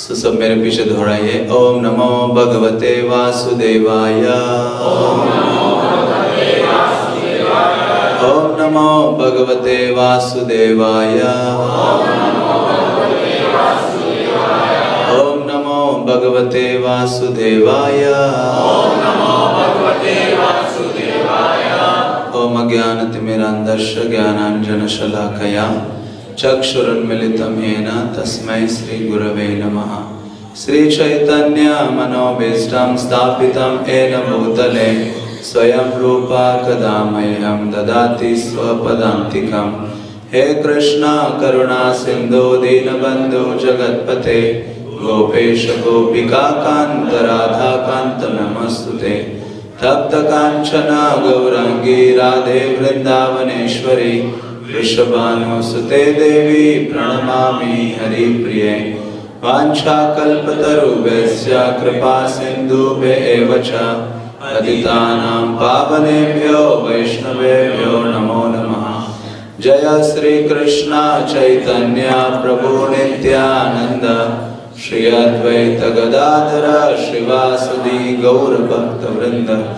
सो सब मेरे पीछे दोहराइए। ओम नमो भगवते वासुदेवाय। ओम नमो भगवते वासुदेवाय। ओम नमो भगवते वासुदेवाय। ओम अज्ञानतिमिरान्धस्य ज्ञानाञ्जनशलाकया चक्षुरुन्मिलितं येन तस्मै श्रीगुरवे नमः। श्रीचैतन्यमनोभीष्टं स्थापितं येन भूतले स्वयं रूपा कदा मह्यं ददाति हे कृष्ण, करुणा, सिन्धु, दीनबन्धु, जगत्पते, गोपेश, गोपिका, कान्त, राधा, कान्त, नमस्तुते। तप्त कांचन गौरांगी राधे वृंदावनेश्वरी वृषभानुसुते देवी प्रणमामि हरिप्रिये। वाञ्छाकल्पतरुभ्यश्च कृपा सिन्धुभ्य च। पतितानां पावनेभ्यो, वैष्णवेभ्यो नमो नमः। जय श्री कृष्ण चैतन्य प्रभु नित्यानंद श्री अद्वैत गदाधर श्रीवासुदी गौर भक्त वृंद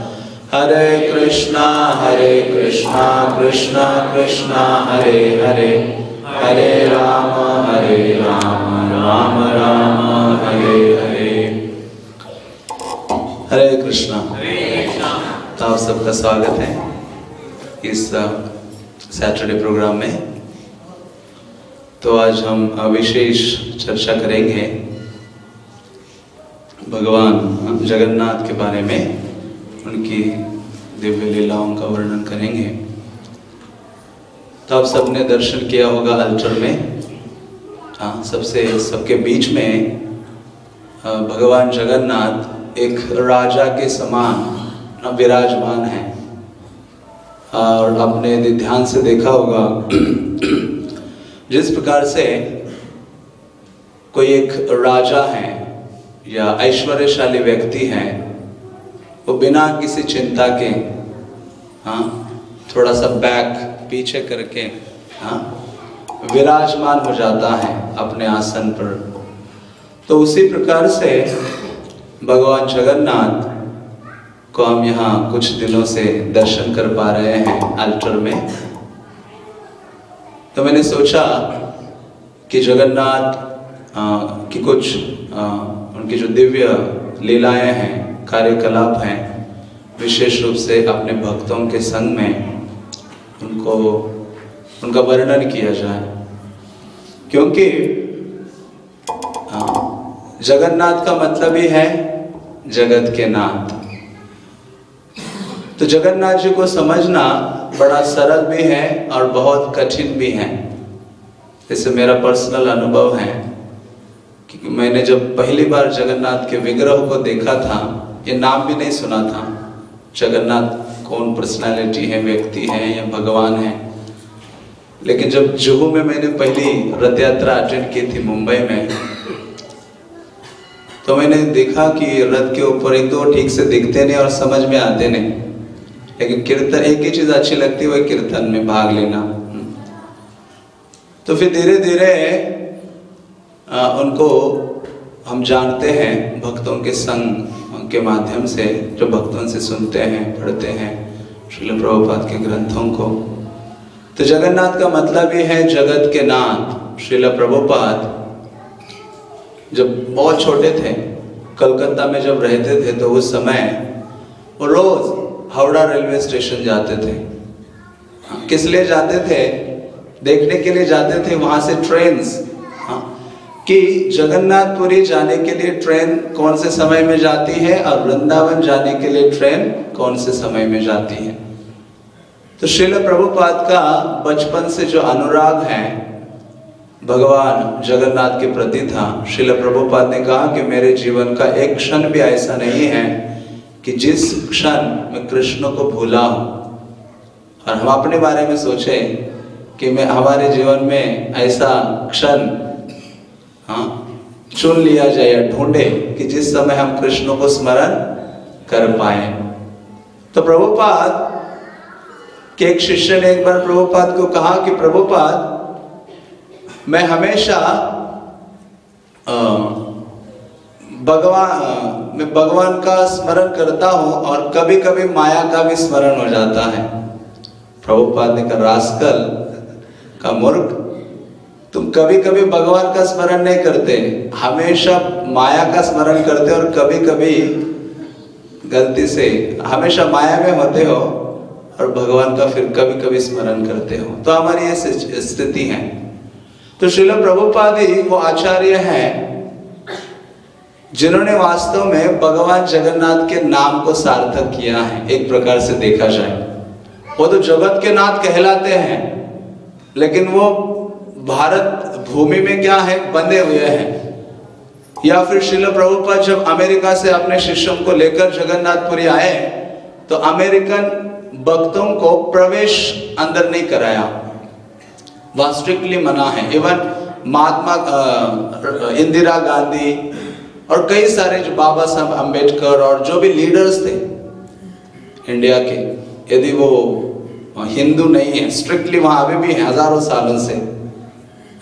हरे कृष्णा हरे कृष्णा कृष्णा कृष्णा, हरे हरे। हरे राम हरे राम राम राम, हरे हरे। हरे कृष्णा। तो आप सबका स्वागत है इस सैटरडे प्रोग्राम में। तो आज हम विशेष चर्चा करेंगे भगवान जगन्नाथ के बारे में। उनकी दिव्य लीलाओं का वर्णन करेंगे। तो सबने दर्शन किया होगा अल्टर में। हाँ सबसे, सबके बीच में भगवान जगन्नाथ एक राजा के समान विराजमान है। और आपने ध्यान से देखा होगा, जिस प्रकार से कोई एक राजा है या ऐश्वर्यशाली व्यक्ति है वो बिना किसी चिंता के हाँ थोड़ा सा बैक पीछे करके हाँ विराजमान हो जाता है अपने आसन पर। तो उसी प्रकार से भगवान जगन्नाथ को हम यहाँ कुछ दिनों से दर्शन कर पा रहे हैं अल्टर में। तो मैंने सोचा कि जगन्नाथ की कुछ आ, उनकी जो दिव्य लीलाएँ हैं कार्यकलाप हैं, विशेष रूप से अपने भक्तों के संग में उनको, उनका वर्णन किया जाए। क्योंकि जगन्नाथ का मतलब ही है जगत के नाथ। तो जगन्नाथ जी को समझना बड़ा सरल भी है और बहुत कठिन भी है। जैसे मेरा पर्सनल अनुभव है कि मैंने जब पहली बार जगन्नाथ के विग्रह को देखा था ये नाम भी नहीं सुना था। जगन्नाथ कौन पर्सनालिटी है, व्यक्ति है या भगवान है? लेकिन जब जुहू में मैंने पहली रथ यात्रा अटेंड की थी मुंबई में तो मैंने देखा कि रथ के ऊपर एक दो ठीक से दिखते नहीं और समझ में आते नहीं। लेकिन कीर्तन, एक ही चीज़ अच्छी लगती है वही कीर्तन में भाग लेना। तो फिर धीरे धीरे उनको हम जानते हैं, भक्तों के संग। के माध्यम से जो भक्तों से सुनते हैं, पढ़ते हैं श्रील प्रभुपाद के ग्रंथों को। तो जगन्नाथ का मतलब ये है, जगत के नाथ श्रील प्रभुपाद। जब बहुत छोटे थे, कलकत्ता में जब रहते थे तो उस समय वो रोज हावड़ा रेलवे स्टेशन जाते थे। किस लिए जाते थे? देखने के लिए जाते थे, वहाँ से ट्रेन कि जगन्नाथपुरी जाने के लिए ट्रेन कौन से समय में जाती है और वृंदावन जाने के लिए ट्रेन कौन से समय में जाती है? तो श्रील प्रभुपाद का बचपन से जो अनुराग है, भगवान जगन्नाथ के प्रति था। श्रील प्रभुपाद ने कहा कि मेरे जीवन का एक क्षण भी ऐसा नहीं है कि जिस क्षण मैं कृष्ण को भूला हूँ। और हम अपने बारे में सोचे कि मैं हमारे जीवन में ऐसा क्षण हाँ। चुन लिया जाए या ढूंढे कि जिस समय हम कृष्ण को स्मरण कर पाए। तो प्रभुपाद, के एक शिष्य ने एक बार प्रभुपाद को कहा कि प्रभुपाद, मैं हमेशा भगवान मैं भगवान का स्मरण करता हूँ और कभी कभी माया का भी स्मरण हो जाता है। प्रभुपाद ने कहा, रास्कल का मूर्ख तुम कभी कभी भगवान का स्मरण नहीं करते, हमेशा माया का स्मरण करते और कभी कभी गलती से हमेशा माया में होते हो और भगवान का फिर कभी कभी स्मरण करते हो। तो हमारी ये स्थिति है। तो शिल प्रभुपादी वो आचार्य हैं, जिन्होंने वास्तव में भगवान जगन्नाथ के नाम को सार्थक किया है, एक प्रकार से देखा जाए। वो तो जगत के नाथ कहलाते हैं, लेकिन वो भारत भूमि में क्या है? बंधे हुए हैं। या फिर शिल प्रभुपाद जब अमेरिका से अपने शिष्यों को लेकर जगन्नाथपुरी आए तो अमेरिकन भक्तों को प्रवेश अंदर नहीं कराया। वह मना है। इवन महात्मा इंदिरा गांधी और कई सारे जो बाबा साहब अंबेडकर और जो भी लीडर्स थे इंडिया के, यदि वो हिंदू नहीं है स्ट्रिक्टली वहाँ अभी भी हज़ारों सालों से।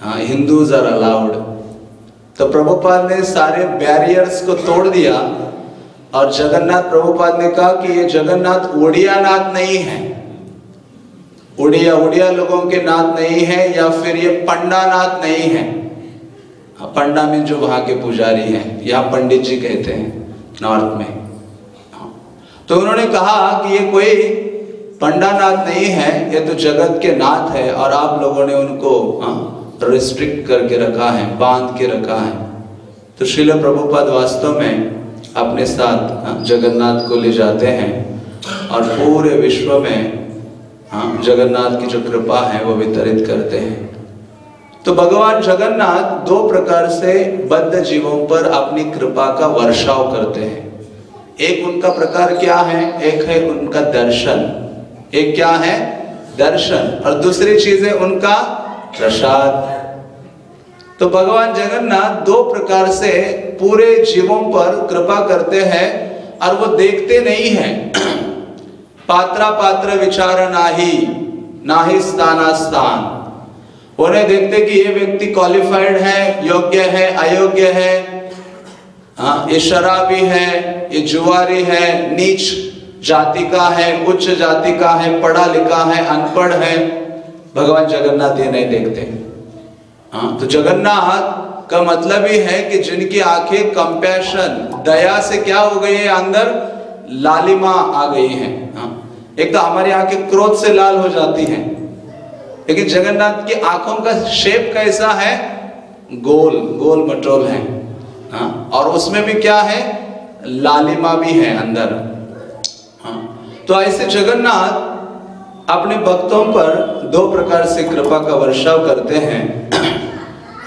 हिंदूज आर अलाउड तो प्रभुपाद ने सारे बैरियर्स को तोड़ दिया और जगन्नाथ प्रभुपाद ने कहा कि ये जगन्नाथ उड़िया नाथ नहीं है। उड़िया उड़िया लोगों के नाथ नहीं है या फिर ये पंडा नाथ नहीं है। हाँ, पंडा में जो वहाँ के पुजारी हैं यहाँ पंडित जी कहते हैं नॉर्थ में। हाँ। तो उन्होंने कहा कि ये कोई पंडा नाथ नहीं है ये तो जगत के नाथ है और आप लोगों ने उनको रिस्ट्रिक्ट हाँ, करके रखा है बाँध के रखा है। तो शिल प्रभुपद वास्तव में अपने साथ जगन्नाथ को ले जाते हैं और पूरे विश्व में हाँ जगन्नाथ की जो कृपा है वो वितरित करते हैं। तो भगवान जगन्नाथ दो प्रकार से बद्ध जीवों पर अपनी कृपा का वर्षाव करते हैं। एक उनका प्रकार क्या है? एक है उनका दर्शन। एक क्या है? दर्शन। और दूसरी चीज़ है उनका प्रसाद। तो भगवान जगन्नाथ दो प्रकार से पूरे जीवों पर कृपा करते हैं और वो देखते नहीं हैं। पात्रा पात्र विचार नाही नाही स्थाना स्थान। उन्हें देखते कि ये व्यक्ति क्वालिफाइड है, योग्य है, अयोग्य है। हाँ ये शराबी है, ये जुआरी है, नीच जाति का है, उच्च जाति का है, पढ़ा लिखा है, अनपढ़ है। भगवान जगन्नाथ ये नहीं देखते। हाँ तो जगन्नाथ का मतलब ही है कि जिनकी आँखें कंपैशन दया से क्या हो गई है अंदर? लालिमा आ गई है। हाँ एक तो हमारी आँखें क्रोध से लाल हो जाती हैं। लेकिन जगन्नाथ की आँखों का शेप कैसा है? गोल गोल मटोल है। हाँ और उसमें भी क्या है? लालिमा भी है अंदर। हाँ तो ऐसे जगन्नाथ अपने भक्तों पर दो प्रकार से कृपा का वर्षाव करते हैं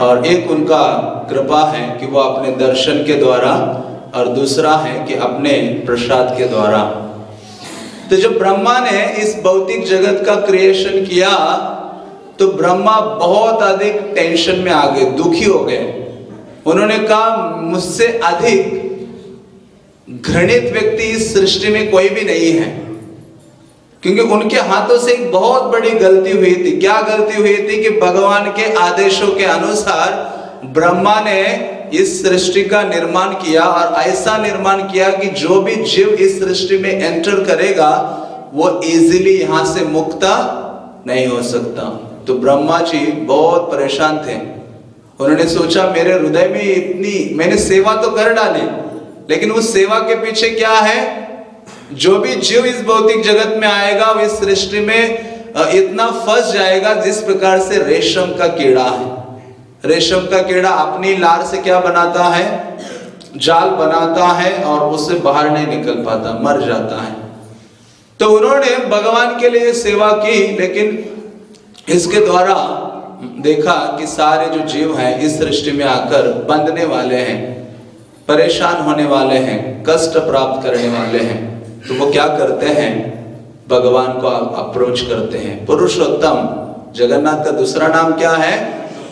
और एक उनका कृपा है कि वो अपने दर्शन के द्वारा और दूसरा है कि अपने प्रसाद के द्वारा। तो जब ब्रह्मा ने इस भौतिक जगत का क्रिएशन किया तो ब्रह्मा बहुत अधिक टेंशन में आ गए, दुखी हो गए। उन्होंने कहा, मुझसे अधिक घृणित व्यक्ति इस सृष्टि में कोई भी नहीं है। क्योंकि उनके हाथों से एक बहुत बड़ी गलती हुई थी। क्या गलती हुई थी कि भगवान के आदेशों के अनुसार ब्रह्मा ने इस सृष्टि का निर्माण किया और ऐसा निर्माण किया कि जो भी जीव इस सृष्टि में एंटर करेगा, वो इजीली यहाँ से मुक्ता नहीं हो सकता। तो ब्रह्मा जी बहुत परेशान थे। उन्होंने सोचा, मेरे हृदय में इतनी, मैंने सेवा तो कर डाली, लेकिन उस सेवा के पीछे क्या है? जो भी जीव इस भौतिक जगत में आएगा, वो इस सृष्टि में इतना फंस जाएगा जिस प्रकार से रेशम का कीड़ा है। रेशम का कीड़ा अपनी लार से क्या बनाता है? जाल बनाता है और उससे बाहर नहीं निकल पाता, मर जाता है। तो उन्होंने भगवान के लिए सेवा की, लेकिन इसके द्वारा देखा कि सारे जो जीव हैं इस सृष्टि में आकर बंधने वाले हैं, परेशान होने वाले हैं, कष्ट प्राप्त करने वाले हैं। तो वो क्या करते हैं? भगवान को अप्रोच करते हैं। पुरुषोत्तम, जगन्नाथ का दूसरा नाम क्या है?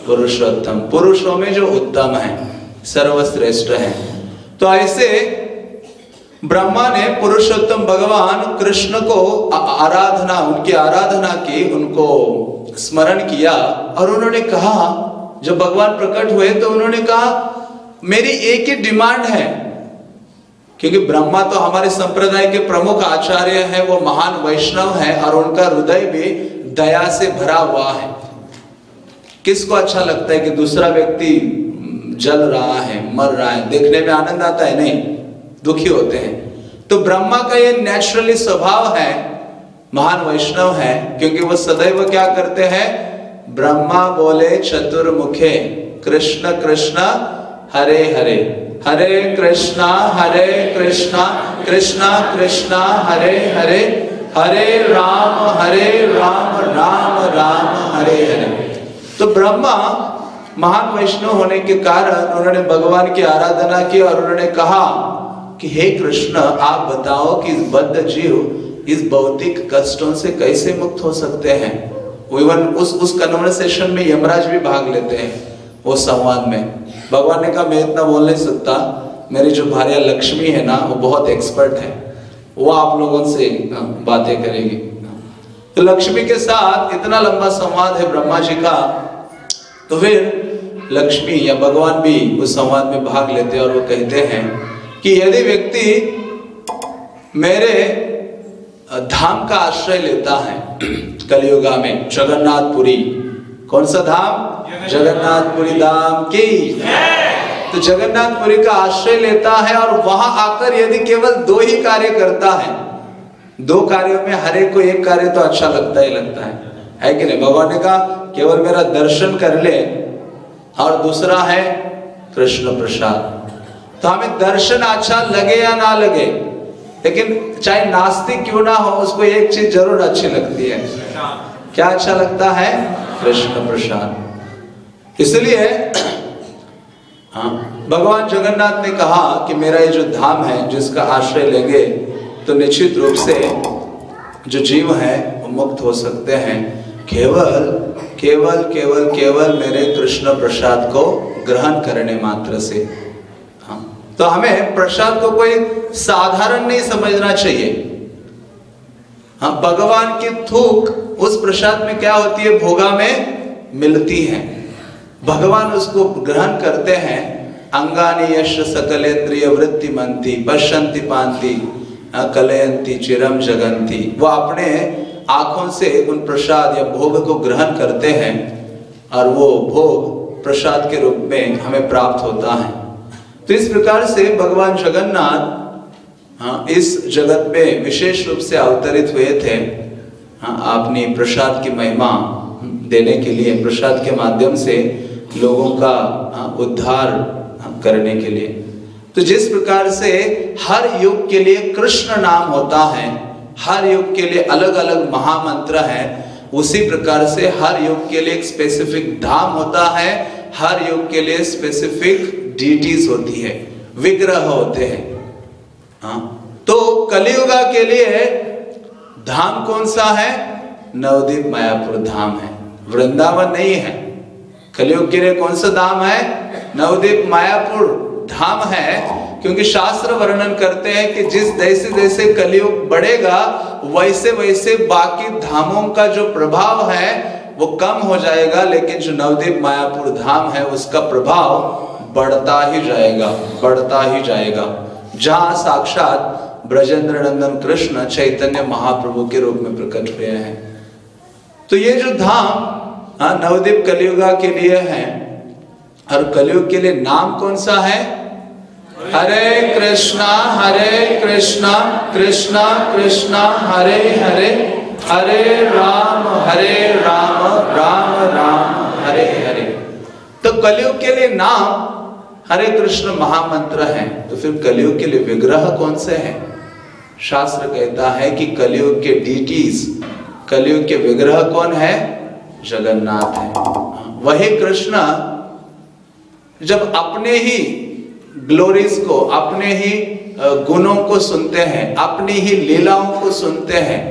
पुरुषोत्तम। पुरुषों में जो उत्तम है, सर्वश्रेष्ठ है। तो ऐसे ब्रह्मा ने पुरुषोत्तम भगवान कृष्ण को आराधना, उनकी आराधना की, उनको स्मरण किया और उन्होंने कहा, जब भगवान प्रकट हुए तो उन्होंने कहा, मेरी एक ही डिमांड है क्योंकि ब्रह्मा तो हमारे संप्रदाय के प्रमुख आचार्य हैं, वो महान वैष्णव है और उनका हृदय भी दया से भरा हुआ है। किसको अच्छा लगता है कि दूसरा व्यक्ति जल रहा है, मर रहा है? देखने में आनंद आता है? नहीं, दुखी होते हैं। तो ब्रह्मा का ये नेचुरली स्वभाव है, महान वैष्णव है, क्योंकि वो सदैव क्या करते हैं? ब्रह्मा बोले चतुर्मुखे, कृष्ण कृष्ण, हरे हरे। हरे कृष्णा हरे कृष्णा कृष्णा कृष्णा, हरे हरे हरे राम हरे राम राम राम, हरे हरे। तो ब्रह्मा महान वैष्णव होने के कारण उन्होंने भगवान की आराधना की और उन्होंने कहा कि हे कृष्ण, आप बताओ कि इस बद्ध जीव इस भौतिक कष्टों से कैसे मुक्त हो सकते हैं? इवन उस उस कन्वर्सेशन में यमराज भी भाग लेते हैं, वो संवाद में। भगवान ने कहा, मैं इतना बोल नहीं सकता। मेरी जो भार्या लक्ष्मी है ना, वो बहुत एक्सपर्ट है। वो आप लोगों से बातें करेगी। तो लक्ष्मी के साथ इतना लंबा संवाद है ब्रह्मा जी का तो फिर लक्ष्मी या भगवान भी उस संवाद में भाग लेते हैं और वो कहते हैं कि यदि व्यक्ति मेरे धाम का आश्रय लेता है, कलयुगा में, जगन्नाथपुरी कौन सा धाम? जगन्नाथपुरी धाम की। तो जगन्नाथपुरी का आश्रय लेता है और वहाँ आकर यदि केवल दो ही कार्य करता है, दो कार्यों में हर एक को एक कार्य तो अच्छा लगता ही लगता है। है कि नहीं? भगवान ने कहा, केवल मेरा दर्शन कर ले और दूसरा है कृष्ण प्रसाद। तो हमें दर्शन अच्छा लगे या ना लगे, लेकिन चाहे नास्तिक क्यों ना हो, उसको एक चीज़ ज़रूर अच्छी लगती है। क्या अच्छा लगता है? कृष्ण प्रसाद। इसलिए हाँ भगवान जगन्नाथ ने कहा कि मेरा ये जो धाम है, जिसका आश्रय लेंगे तो निश्चित रूप से जो जीव है, वो मुक्त हो सकते हैं। केवल केवल केवल केवल मेरे कृष्ण प्रसाद को ग्रहण करने मात्र से। हाँ तो हमें प्रसाद को कोई साधारण नहीं समझना चाहिए। हाँ भगवान की थूक उस प्रसाद में क्या होती है? भोगा में मिलती है। भगवान उसको ग्रहण करते हैं। अंगानी यश सकलेन्द्रिय वृत्ति मंती पश्यंती पांति कलयंती चिरम जगंती वो अपने आँखों से उन प्रसाद या भोग को ग्रहण करते हैं और वो भोग प्रसाद के रूप में हमें प्राप्त होता है। तो इस प्रकार से भगवान जगन्नाथ हाँ इस जगत में विशेष रूप से अवतरित हुए थे। हाँ अपनी प्रसाद की महिमा देने के लिए प्रसाद के माध्यम से लोगों का हाँ, उद्धार हाँ, करने के लिए। तो जिस प्रकार से हर युग के लिए कृष्ण नाम होता है हर युग के लिए अलग अलग महामंत्र है उसी प्रकार से हर युग के लिए एक स्पेसिफिक धाम होता है हर युग के लिए स्पेसिफिक डीटीज होती है विग्रह होते हैं। हाँ तो कलियुगा के लिए धाम कौन सा है? नवदीप मायापुर धाम है। वृंदावन नहीं है। कलयुग के लिए कौन सा धाम है? नवदीप मायापुर धाम है, क्योंकि शास्त्र वर्णन करते हैं कि जिस जैसे जैसे कलयुग बढ़ेगा, वैसे वैसे बाकी धामों का जो प्रभाव है, वो कम हो जाएगा, लेकिन जो नवदीप मायापुर धाम है, उसका प्रभाव बढ़ता ही जाएगा, बढ़ता ही जाएगा। जहाँ साक्षात ब्रजेंद्र नंदन कृष्ण चैतन्य महाप्रभु के रूप में प्रकट हुए हैं। तो ये जो धाम हाँ नवदीप कलियुगा के लिए है, और कलयुग के लिए नाम कौन सा है? हरे कृष्णा हरे कृष्णा कृष्णा कृष्णा, हरे हरे हरे राम हरे राम राम राम, हरे हरे। तो कलयुग के लिए नाम हरे कृष्ण महामंत्र है। तो फिर कलयुग के लिए विग्रह कौन से हैं? शास्त्र कहता है कि कलयुग के डीटीज कलयुग के विग्रह कौन है? जगन्नाथ है। वही कृष्ण, जब अपने ही ग्लोरीज को, अपने ही गुणों को सुनते हैं, अपनी ही लीलाओं को सुनते हैं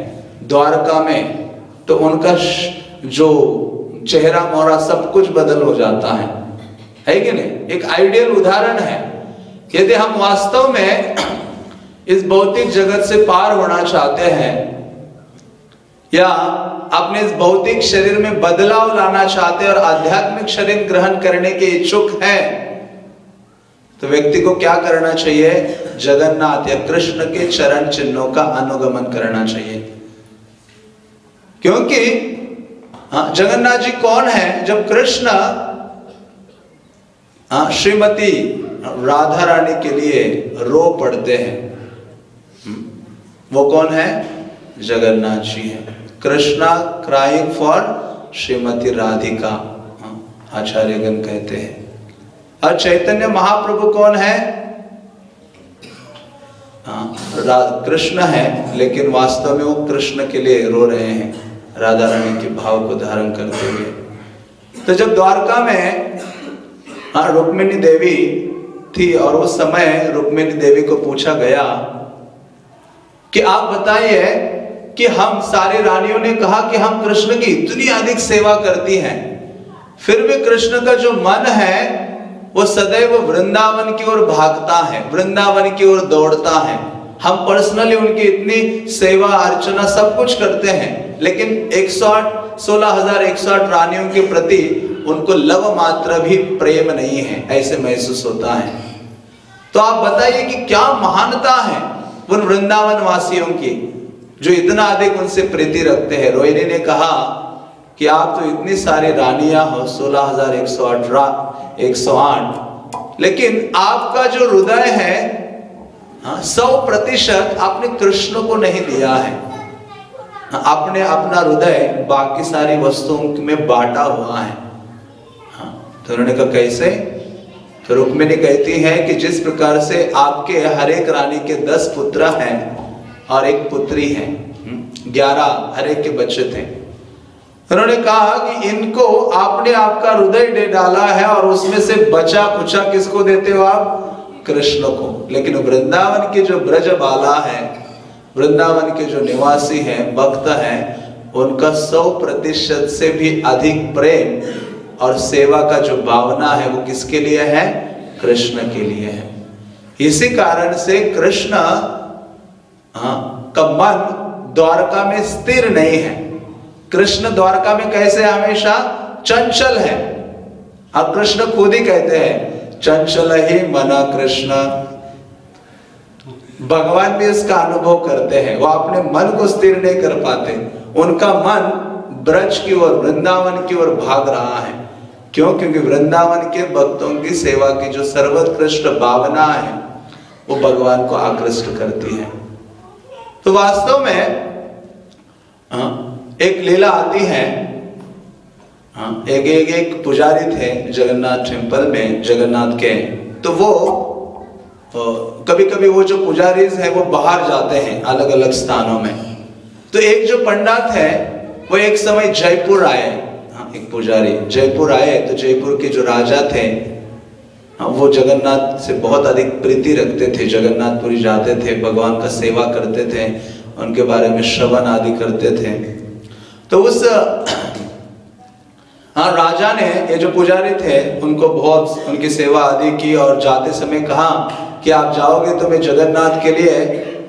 द्वारका में तो उनका जो चेहरा मोहरा सब कुछ बदल हो जाता है। है कि नहीं? एक आइडियल उदाहरण है। यदि हम वास्तव में इस भौतिक जगत से पार होना चाहते हैं या अपने इस भौतिक शरीर में बदलाव लाना चाहते हैं और आध्यात्मिक शरीर ग्रहण करने के इच्छुक है तो व्यक्ति को क्या करना चाहिए? जगन्नाथ या कृष्ण के चरण चिन्हों का अनुगमन करना चाहिए। क्योंकि हाँ, जगन्नाथ जी कौन है? जब कृष्ण हाँ, श्रीमती राधा रानी के लिए रो पड़ते हैं। वो कौन है? जगन्नाथ जी है। कृष्णा क्राइंग फॉर श्रीमती राधिका हाँ, आचार्यगण कहते हैं। और चैतन्य महाप्रभु कौन है? कृष्ण है लेकिन वास्तव में वो कृष्ण के लिए रो रहे हैं राधा रानी के भाव को धारण करते हुए। तो जब द्वारका में हाँ रुक्मिणी देवी थी और उस समय रुक्मिणी देवी को पूछा गया कि आप बताइए कि हम सारे रानियों ने कहा कि हम कृष्ण की इतनी अधिक सेवा करती हैं। फिर भी कृष्ण का जो मन है, वो सदैव वृंदावन की ओर भागता है, वृंदावन की ओर दौड़ता है। हम पर्सनली उनकी इतनी सेवा, अर्चना सब कुछ करते हैं, लेकिन एक सौ आठ, सोलह हज़ार एक सौ आठ रानियों के प्रति उनको लव मात्र भी प्रेम नहीं है, ऐसे महसूस होता है। तो आप बताइए कि क्या महानता है? उन वृंदावन वासियों की जो इतना अधिक उनसे प्रीति रखते हैं। रोहिणी ने कहा कि आप तो इतनी सारी रानियाँ हो सोलह हज़ार एक सौ आठ एक सौ आठ। लेकिन आपका जो हृदय है हाँ, सौ प्रतिशत आपने कृष्ण को नहीं दिया है। आपने अपना हृदय बाकी सारी वस्तुओं में बांटा हुआ है। हाँ, तो उन्होंने कहा कैसे? रुक्मिणी कहती है कि जिस प्रकार से आपके हर एक रानी के दस पुत्र हैं और एक पुत्री है हम्म, ग्यारह हर एक के बच्चे थे। उन्होंने कहा कि इनको आपने आपका हृदय दे डाला है और उसमें से बचा कुचा किसको देते हो आप? कृष्ण को। लेकिन वृंदावन के जो ब्रज बाला है वृंदावन के जो निवासी हैं भक्त हैं उनका सौ प्रतिशत से भी अधिक प्रेम और सेवा का जो भावना है वो किसके लिए है? कृष्ण के लिए है। इसी कारण से कृष्ण हाँ, का मन द्वारका में स्थिर नहीं है। कृष्ण द्वारका में कैसे हमेशा? चंचल है। और कृष्ण खुद ही कहते हैं चंचल ही मना कृष्ण। भगवान भी इसका अनुभव करते हैं वो अपने मन को स्थिर नहीं कर पाते। उनका मन ब्रज की ओर वृंदावन की ओर भाग रहा है। क्यों? क्योंकि वृंदावन के भक्तों की सेवा की जो सर्वोत्कृष्ट भावना है, वो भगवान को आकृष्ट करती है। तो वास्तव में एक लीला आती है। एक एक एक पुजारी थे जगन्नाथ टेंपल में, जगन्नाथ के। तो वो कभी कभी वो जो पुजारी है, वो बाहर जाते हैं अलग अलग स्थानों में। तो एक जो पंडित है, वो एक समय जयपुर आए। एक पुजारी जयपुर आए तो जयपुर के जो राजा थे हाँ वो जगन्नाथ से बहुत अधिक प्रीति रखते थे जगन्नाथपुरी जाते थे भगवान का सेवा करते थे उनके बारे में श्रवण आदि करते थे। तो उस हाँ राजा ने ये जो पुजारी थे उनको बहुत उनकी सेवा आदि की और जाते समय कहा कि आप जाओगे तो मैं जगन्नाथ के लिए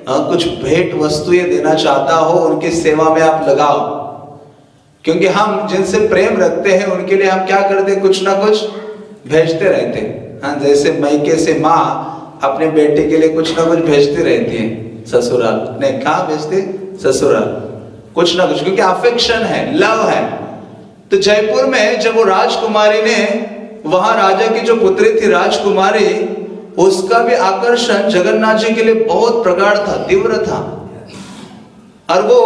आ, हाँ, कुछ भेंट वस्तुएँ देना चाहता हो उनकी सेवा में आप लगाओ। क्योंकि हम जिनसे प्रेम रखते हैं, उनके लिए हम क्या करते कुछ ना कुछ भेजते रहते हैं। हाँ जैसे मैके से माँ अपने बेटे के लिए कुछ ना कुछ भेजती रहती है, ससुराल। नहीं, कहा भेजते? ससुराल। कुछ ना कुछ, क्योंकि अफेक्शन है लव है। तो जयपुर में जब वो राजकुमारी ने, वहाँ राजा की जो पुत्री थी राजकुमारी, उसका भी आकर्षण जगन्नाथ जी के लिए बहुत प्रगाढ़ था, तीव्र था। और वो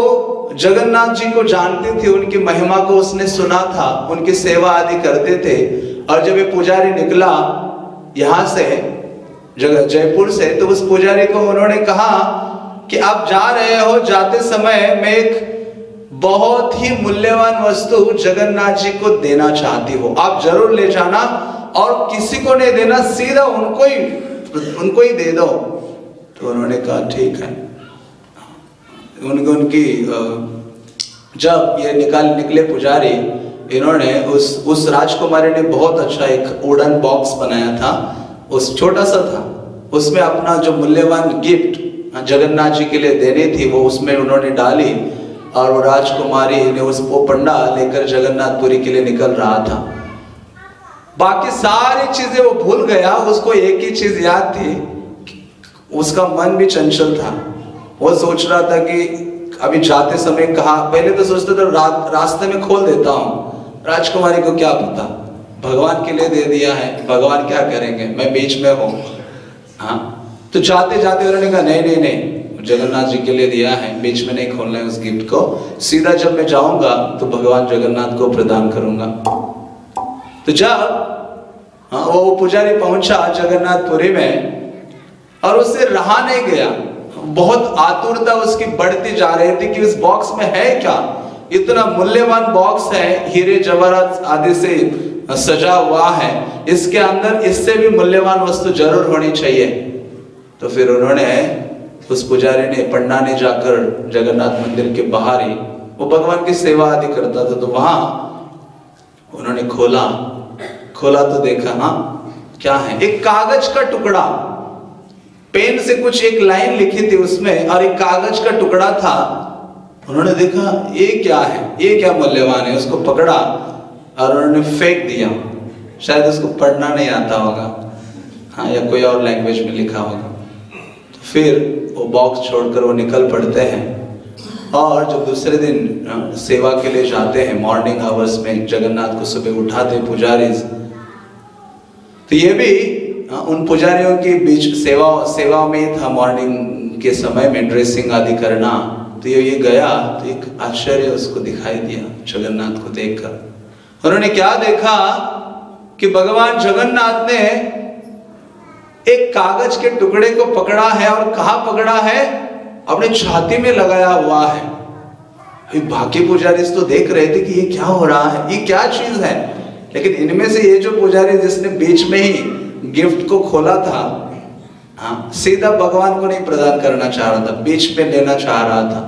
जगन्नाथ जी को जानती थी, उनकी महिमा को उसने सुना था, उनकी सेवा आदि करते थे। और जब ये पुजारी निकला यहाँ से जयपुर से तो उस पुजारी को उन्होंने कहा कि आप जा रहे हो जाते समय मैं एक बहुत ही मूल्यवान वस्तु जगन्नाथ जी को देना चाहती हो। आप ज़रूर ले जाना और किसी को नहीं देना, सीधा उनको ही उनको ही दे दो। तो उन्होंने कहा, ठीक है। उनको उनकी जब ये निकाल, निकले पुजारी, इन्होंने उस उस राजकुमारी ने बहुत अच्छा एक वुडन बॉक्स बनाया था। उस छोटा सा था। उसमें अपना जो मूल्यवान गिफ्ट जगन्नाथ जी के लिए देनी थी, वो उसमें उन्होंने डाली और वो राजकुमारी ने उस, वो पंडा लेकर जगन्नाथपुरी के लिए निकल रहा था। बाकी सारी चीज़ें वो भूल गया, उसको एक ही चीज़ याद थी उसका मन भी चंचल था। वो सोच रहा था कि अभी जाते समय कहा पहले तो सोचता था रा, रास्ते में खोल देता हूँ। राजकुमारी को क्या पता? भगवान के लिए दे दिया है भगवान क्या करेंगे? मैं बीच में हूँ। हाँ। तो जाते जाते उन्होंने कहा नहीं नहीं नहीं जगन्नाथ जी के लिए दिया है। बीच में नहीं खोलना है उस गिफ्ट को। सीधा जब मैं जाऊँगा तो भगवान जगन्नाथ को प्रदान करूँगा। तो जब हाँ वो पुजारी पहुँचा जगन्नाथपुरी में और उससे रहा नहीं गया। बहुत आतुरता उसकी बढ़ती जा रही थी कि इस बॉक्स में है क्या? इतना मूल्यवान बॉक्स है, हीरे जवाहरात आदि से सजा हुआ है। इसके अंदर इससे भी मूल्यवान वस्तु ज़रूर होनी चाहिए। तो फिर उन्होंने उस पुजारी ने पंडा ने जाकर जगन्नाथ मंदिर के बाहर ही वो भगवान की सेवा आदि करता था तो वहाँ उन्होंने खोला। खोला तो देखा हाँ क्या है? एक कागज़ का टुकड़ा। पेन से कुछ एक लाइन लिखी थी उसमें, और एक कागज़ का टुकड़ा था। उन्होंने देखा, ये क्या है? ये क्या मूल्यवान है? उसको पकड़ा और उन्होंने फेंक दिया। शायद उसको पढ़ना नहीं आता होगा। हाँ या कोई और लैंग्वेज में लिखा होगा। तो फिर वो बॉक्स छोड़कर वो निकल पड़ते हैं। और जब दूसरे दिन सेवा के लिए जाते हैं मॉर्निंग आवर्स में जगन्नाथ को सुबह उठाते पुजारी तो ये भी उन पुजारियों के बीच सेवा सेवा में था मॉर्निंग के समय में ड्रेसिंग आदि करना। तो ये गया तो एक आश्चर्य उसको दिखाई दिया, जगन्नाथ को देखकर। उन्होंने क्या देखा कि भगवान जगन्नाथ ने एक कागज़ के टुकड़े को पकड़ा है और कहा पकड़ा है? अपने छाती में लगाया हुआ है। बाकी पुजारी तो देख रहे थे कि ये क्या हो रहा है, ये क्या चीज़ है? लेकिन इनमें से ये जो पुजारी जिसने बीच में ही गिफ्ट को खोला था हाँ सीधा भगवान को नहीं प्रदान करना चाह रहा था, बीच में लेना चाह रहा था।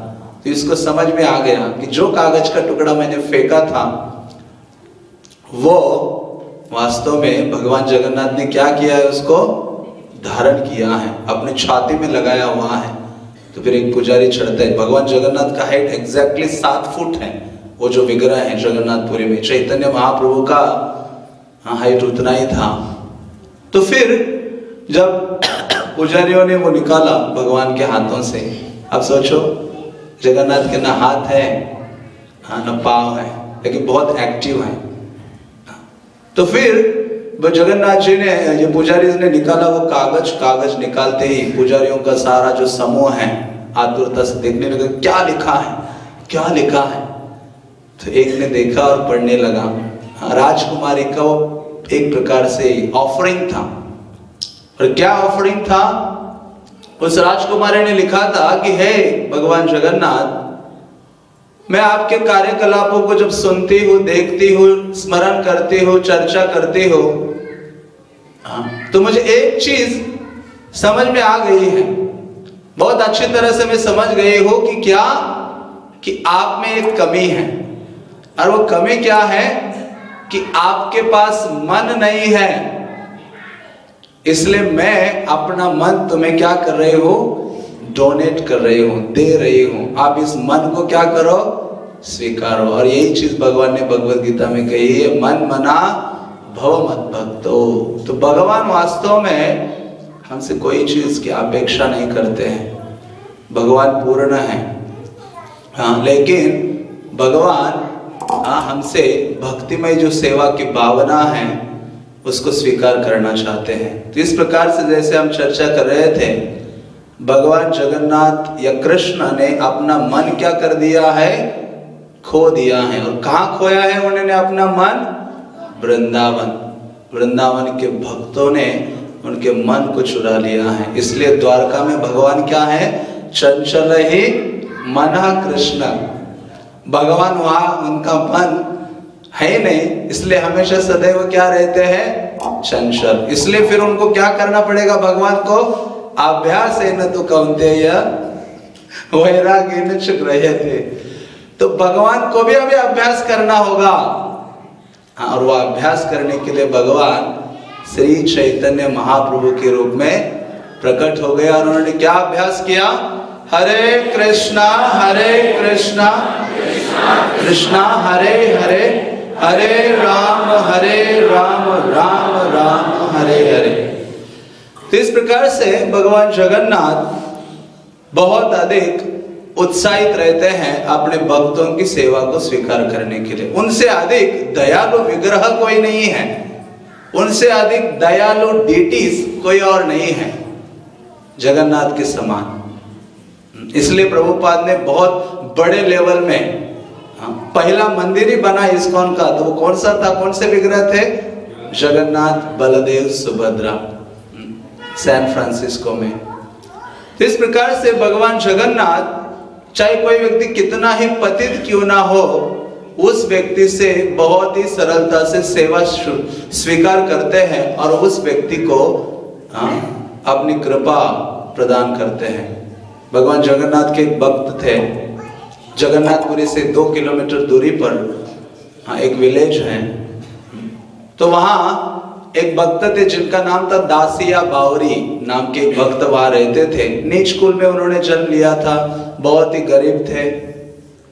तो इसको समझ में आ गया कि जो कागज़ का टुकड़ा मैंने फेंका था, वो वास्तव में भगवान जगन्नाथ ने क्या किया है उसको? धारण किया है, अपने छाती में लगाया हुआ है। तो फिर एक पुजारी चढ़ता है, भगवान जगन्नाथ का हाइट एग्जैक्टली सात फुट है। वो जो विग्रह है जगन्नाथपुरी में, चैतन्य महाप्रभु का हाइट उतना ही था। तो फिर जब पुजारियों ने वो निकाला भगवान के हाथों से अब सोचो जगन्नाथ के ना हाथ है हाँ ना पाव है लेकिन बहुत एक्टिव है। तो फिर जगन्नाथ जी ने ये पुजारी ने निकाला वो कागज़ कागज़ निकालते ही पुजारियों का सारा जो समूह है आतुरता से देखने लगे क्या लिखा है क्या लिखा है? तो एक ने देखा और पढ़ने लगा। हाँ, राजकुमारी का वो एक प्रकार से ऑफरिंग था। और क्या ऑफरिंग था? उस राजकुमारी ने लिखा था कि हे भगवान जगन्नाथ मैं आपके कार्यकलापों को जब सुनती हूँ देखती हूँ स्मरण करती हूँ चर्चा करती हूँ हाँ, तो मुझे एक चीज़ समझ में आ गई है। बहुत अच्छी तरह से मैं समझ गई हूँ कि क्या? कि आप में एक कमी है। और वो कमी क्या है? कि आपके पास मन नहीं है। इसलिए मैं अपना मन तुम्हें क्या कर रही हूँ? डोनेट कर रही हूँ, दे रही हूँ। आप इस मन को क्या करो? स्वीकारो। और यही चीज़ भगवान ने भगवत गीता में कही है, मन मना, भव मत भक्तो। तो भगवान वास्तव में हमसे कोई चीज़ की अपेक्षा नहीं करते हैं। भगवान पूर्ण है। हाँ लेकिन भगवान हमसे भक्तिमय जो सेवा की भावना है, उसको स्वीकार करना चाहते हैं। तो इस प्रकार से जैसे हम चर्चा कर रहे थे, भगवान जगन्नाथ या कृष्ण ने अपना मन क्या कर दिया है? खो दिया है। और कहा खोया है उन्होंने अपना मन? वृंदावन। वृंदावन के भक्तों ने उनके मन को चुरा लिया है। इसलिए द्वारका में भगवान क्या है? चंचल ही मन कृष्ण। भगवान वहाँ उनका मन है नहीं, इसलिए हमेशा सदैव क्या रहते हैं? चंचल। इसलिए फिर उनको क्या करना पड़ेगा भगवान को? अभ्यास है न तो कौनते रहे थे। तो भगवान को भी अभी अभ्यास करना होगा। हाँ और वह अभ्यास करने के लिए भगवान श्री चैतन्य महाप्रभु के रूप में प्रकट हो गया और उन्होंने क्या अभ्यास किया? हरे कृष्णा हरे कृष्णा। कृष्णा, हरे हरे। हरे राम हरे राम राम राम, हरे हरे। तो इस प्रकार से भगवान जगन्नाथ बहुत अधिक उत्साहित रहते हैं अपने भक्तों की सेवा को स्वीकार करने के लिए। उनसे अधिक दयालु विग्रह कोई नहीं है। उनसे अधिक दयालु डीटीज कोई और नहीं है। जगन्नाथ के समान। इसलिए प्रभुपाद ने बहुत बड़े लेवल में हाँ, पहला मंदिर ही बना इसकॉन का। तो वो कौन सा था? कौन से विग्रह थे? जगन्नाथ बलदेव सुभद्रा सैन फ्रांसिस्को में। तो इस प्रकार से भगवान जगन्नाथ चाहे कोई व्यक्ति कितना ही पतित क्यों ना हो उस व्यक्ति से बहुत ही सरलता से सेवा स्वीकार करते हैं और उस व्यक्ति को हाँ, अपनी कृपा प्रदान करते हैं। भगवान जगन्नाथ के एक भक्त थे। जगन्नाथपुरी से दो किलोमीटर दूरी पर हाँ एक विलेज है। तो वहाँ एक भक्त थे जिनका नाम था दासिया बावरी नाम के एक भक्त वहाँ रहते थे। नीच स्कूल में उन्होंने जन्म लिया था, बहुत ही गरीब थे।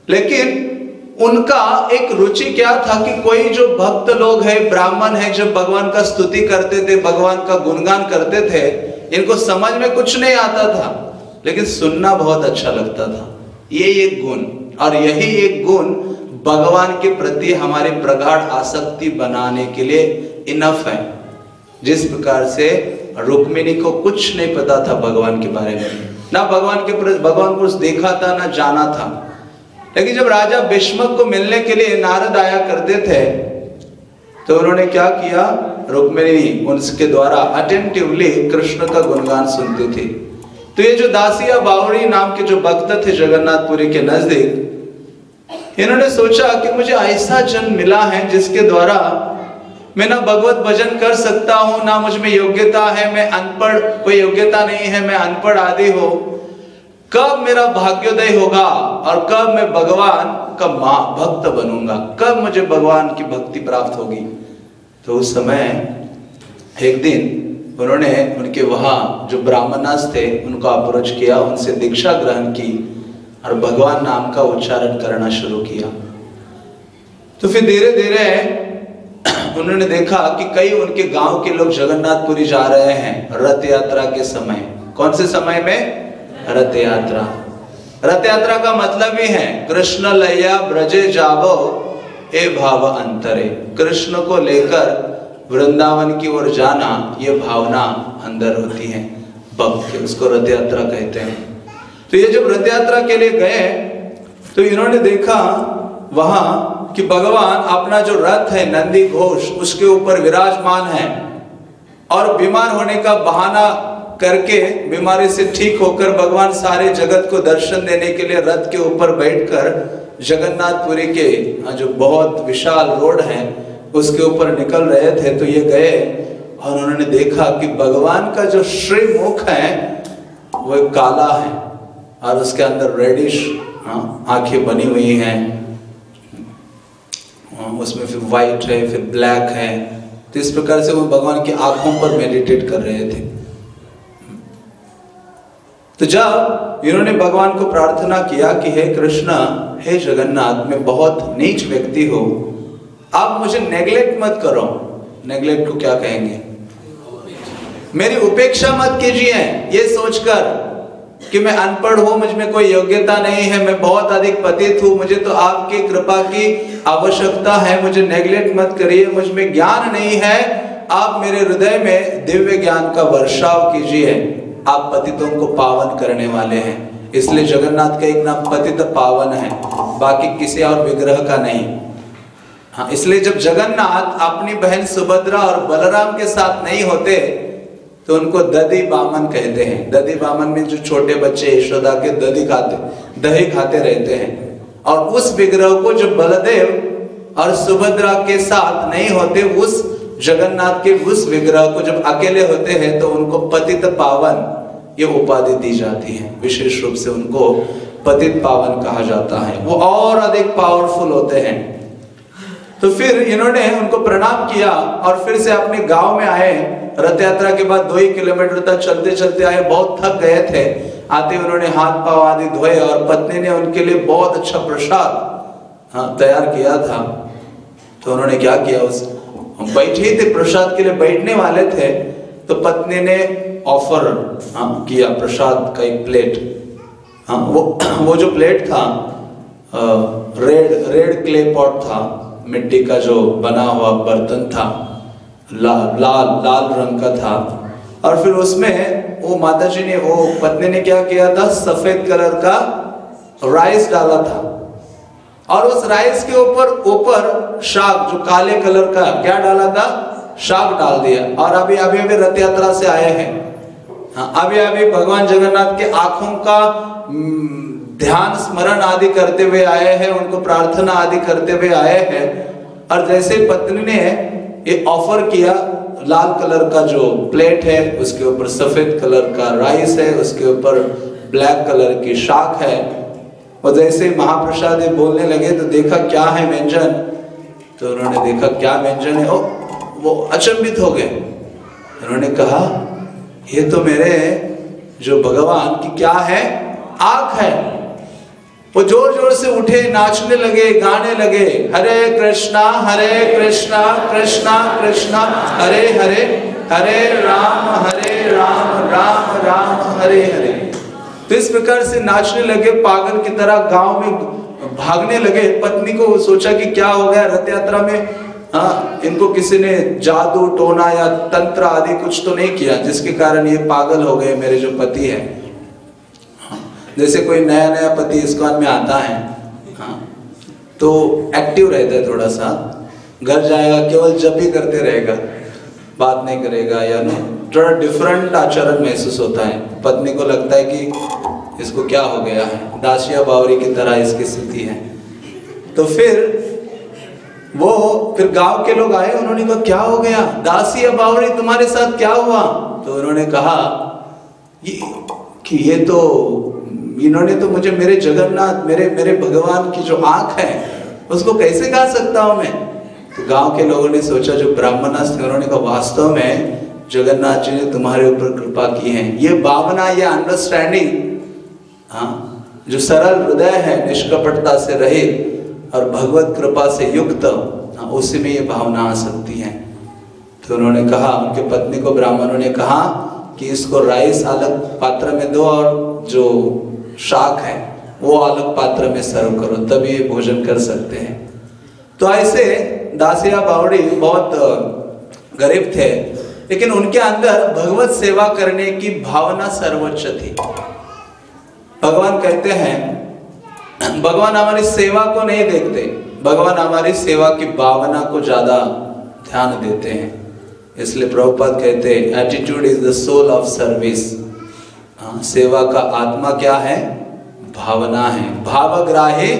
लेकिन उनका एक रुचि क्या था कि कोई जो भक्त लोग है, ब्राह्मण है, जो भगवान का स्तुति करते थे, भगवान का गुणगान करते थे, इनको समझ में कुछ नहीं आता था। लेकिन सुनना बहुत अच्छा लगता था। ये एक गुण, और यही एक गुण भगवान के प्रति हमारे प्रगाढ़ आसक्ति बनाने के लिए इनफ है। जिस प्रकार से रुक्मिणी को कुछ नहीं पता था भगवान के बारे में। ना भगवान के प्रति भगवान को देखा था, ना जाना था। लेकिन जब राजा भीष्मक को मिलने के लिए नारद आया करते थे तो उन्होंने क्या किया? रुक्मिणी उनके द्वारा अटेंटिवली कृष्ण का गुणगान सुनती थी। तो ये जो दासिया बावड़ी नाम के जो भक्त थे जगन्नाथपुरी के नज़दीक, इन्होंने सोचा कि मुझे ऐसा जन्म मिला है जिसके द्वारा मैं ना भगवत भजन कर सकता हूँ, ना मुझमें योग्यता है, मैं अनपढ़, कोई योग्यता नहीं है, मैं अनपढ़ आदि हो। कब मेरा भाग्योदय होगा और कब मैं भगवान का माँ, भक्त बनूँगा? कब मुझे भगवान की भक्ति प्राप्त होगी? तो उस समय एक दिन उन्होंने उनके वहाँ जो ब्राह्मणास थे, उनको अप्रोच किया, उनसे दीक्षा ग्रहण की और भगवान नाम का उच्चारण करना शुरू किया। तो फिर धीरे धीरे उन्होंने देखा कि कई उनके गाँव के लोग जगन्नाथपुरी जा रहे हैं रथ यात्रा के समय। कौन से समय में? रथ यात्रा। रथ यात्रा का मतलब ही है, कृष्ण लैया ब्रजे जावो, ए भाव अंतरे। कृष्ण को लेकर वृंदावन की ओर जाना, ये भावना अंदर होती है। भक्त उसको रथ यात्रा कहते हैं। तो ये जब रथ यात्रा के लिए गए तो इन्होंने देखा वहाँ कि भगवान अपना जो रथ है, नंदी घोष, उसके ऊपर विराजमान है और बीमार होने का बहाना करके बीमारी से ठीक होकर भगवान सारे जगत को दर्शन देने के लिए रथ के ऊपर बैठकर जगन्नाथपुरी के जो बहुत विशाल रोड है उसके ऊपर निकल रहे थे तो ये गए और उन्होंने देखा कि भगवान का जो श्री मुख है वो काला है और उसके अंदर रेडिश हाँ, आँखें बनी हुई हैं। हाँ, उसमें फिर वाइट है फिर ब्लैक है। तो इस प्रकार से वो भगवान की आँखों पर मेडिटेट कर रहे थे। तो जब इन्होंने भगवान को प्रार्थना किया कि हे कृष्णा हे जगन्नाथ मैं बहुत नीच व्यक्ति हूँ। आप मुझे नेग्लेक्ट मत करो। नेग्लेक्ट को क्या कहेंगे? मेरी उपेक्षा मत कीजिए, ये सोचकर कि मैं अनपढ़ हूँ, मुझमें कोई योग्यता नहीं है, मैं बहुत अधिक पतित हूँ, मुझे तो आपकी कृपा की आवश्यकता है, मुझे नेग्लेक्ट मत करिए, मुझमें ज्ञान नहीं है। आप मेरे हृदय में दिव्य ज्ञान का वर्षाव कीजिए। आप पतितों को पावन करने वाले हैं। इसलिए जगन्नाथ का एक नाम पतित पावन है, बाकी किसी और विग्रह का नहीं। हाँ इसलिए जब जगन्नाथ अपनी बहन सुभद्रा और बलराम के साथ नहीं होते तो उनको दधी बामन कहते हैं। दधी बामन में जो छोटे बच्चे, यशोदा के दधी खाते, दही खाते रहते हैं। और उस विग्रह को जो बलदेव और सुभद्रा के साथ नहीं होते, उस जगन्नाथ के, उस विग्रह को जब अकेले होते हैं तो उनको पतित पावन, ये उपाधि दी जाती है। विशेष रूप से उनको पतित पावन कहा जाता है। वो और अधिक पावरफुल होते हैं। तो फिर इन्होंने उनको प्रणाम किया और फिर से अपने गाँव में आए। रथ यात्रा के बाद दो ही किलोमीटर तक चलते चलते आए। बहुत थक गए थे। आते उन्होंने हाथ पाव आदि धोए और पत्नी ने उनके लिए बहुत अच्छा प्रसाद हाँ तैयार किया था। तो उन्होंने क्या किया? उस बैठे थे प्रसाद के लिए बैठने वाले थे। तो पत्नी ने ऑफ़र हाँ, किया प्रसाद का एक प्लेट हाँ वो वो जो प्लेट था रेड रेड क्ले पॉट था मिट्टी का जो बना हुआ बर्तन था लाल लाल लाल रंग का था। और फिर उसमें वो माता जी ने वो पत्नी ने क्या किया था? सफ़ेद कलर का राइस डाला था। और उस राइस के ऊपर ऊपर शाक जो काले कलर का क्या डाला था? शाक डाल दिया। और अभी अभी अभी रथ यात्रा से आए हैं। हाँ, अभी अभी भगवान जगन्नाथ के आँखों का ध्यान स्मरण आदि करते हुए आए हैं उनको प्रार्थना आदि करते हुए आए हैं और जैसे पत्नी ने ये ऑफ़र किया लाल कलर का जो प्लेट है उसके ऊपर सफ़ेद कलर का राइस है उसके ऊपर ब्लैक कलर की शाक है और जैसे महाप्रसाद बोलने लगे तो देखा क्या है व्यंजन? तो उन्होंने देखा क्या व्यंजन है ओ, वो अचंभित हो गए। उन्होंने कहा ये तो मेरे जो भगवान की क्या है? आँख है। वो ज़ोर ज़ोर से उठे, नाचने लगे, गाने लगे। हरे कृष्णा हरे कृष्णा कृष्णा कृष्णा, हरे हरे हरे राम हरे राम राम राम, हरे हरे। तो इस प्रकार से नाचने लगे, पागल की तरह गाँव में भागने लगे। पत्नी को सोचा कि क्या हो गया रथ यात्रा में हाँ इनको किसी ने जादू, टोना या तंत्र आदि कुछ तो नहीं किया, जिसके कारण ये पागल हो गए मेरे जो पति है। जैसे कोई नया नया पति इस्कॉन में आता है हाँ तो एक्टिव रहता है थोड़ा सा घर जाएगा, केवल जब भी करते रहेगा, बात नहीं करेगा या नो थोड़ा डिफरेंट आचरण महसूस होता है। पत्नी को लगता है कि इसको क्या हो गया है? दासिया बावरी की तरह इसकी स्थिति है। तो फिर वो, फिर गाँव के लोग आए, उन्होंने कहा, क्या हो गया? दासिया बावरी तुम्हारे साथ क्या हुआ? तो उन्होंने कहा ये कि ये तो इन्होंने तो मुझे मेरे जगन्नाथ मेरे मेरे भगवान की जो आँख है उसको कैसे गा सकता हूँ मैं? तो गाँव के लोगों ने सोचा जो ब्राह्मणास थे उन्होंने कहा वास्तव में जगन्नाथ जी ने तुम्हारे ऊपर कृपा की है। ये भावना ये अंडरस्टैंडिंग हाँ जो सरल हृदय है निष्कपटता से रहे और भगवत कृपा से युक्त हाँ, उसी में ये भावना आ सकती है। तो उन्होंने कहा उनके पत्नी को ब्राह्मणों ने कहा कि इसको राइस अलग पात्र में दो और जो शाक है, वो अलग पात्र में सर्व करो, तभी भोजन कर सकते हैं। तो ऐसे दासिया बावड़ी बहुत गरीब थे, लेकिन उनके अंदर भगवत सेवा करने की भावना सर्वोच्च थी। भगवान कहते हैं, भगवान हमारी सेवा को नहीं देखते, भगवान हमारी सेवा की भावना को ज़्यादा ध्यान देते हैं। इसलिए प्रभुपद कहते हैं attitude is the soul of service सेवा का आत्मा क्या है? भावना है। भावग्राही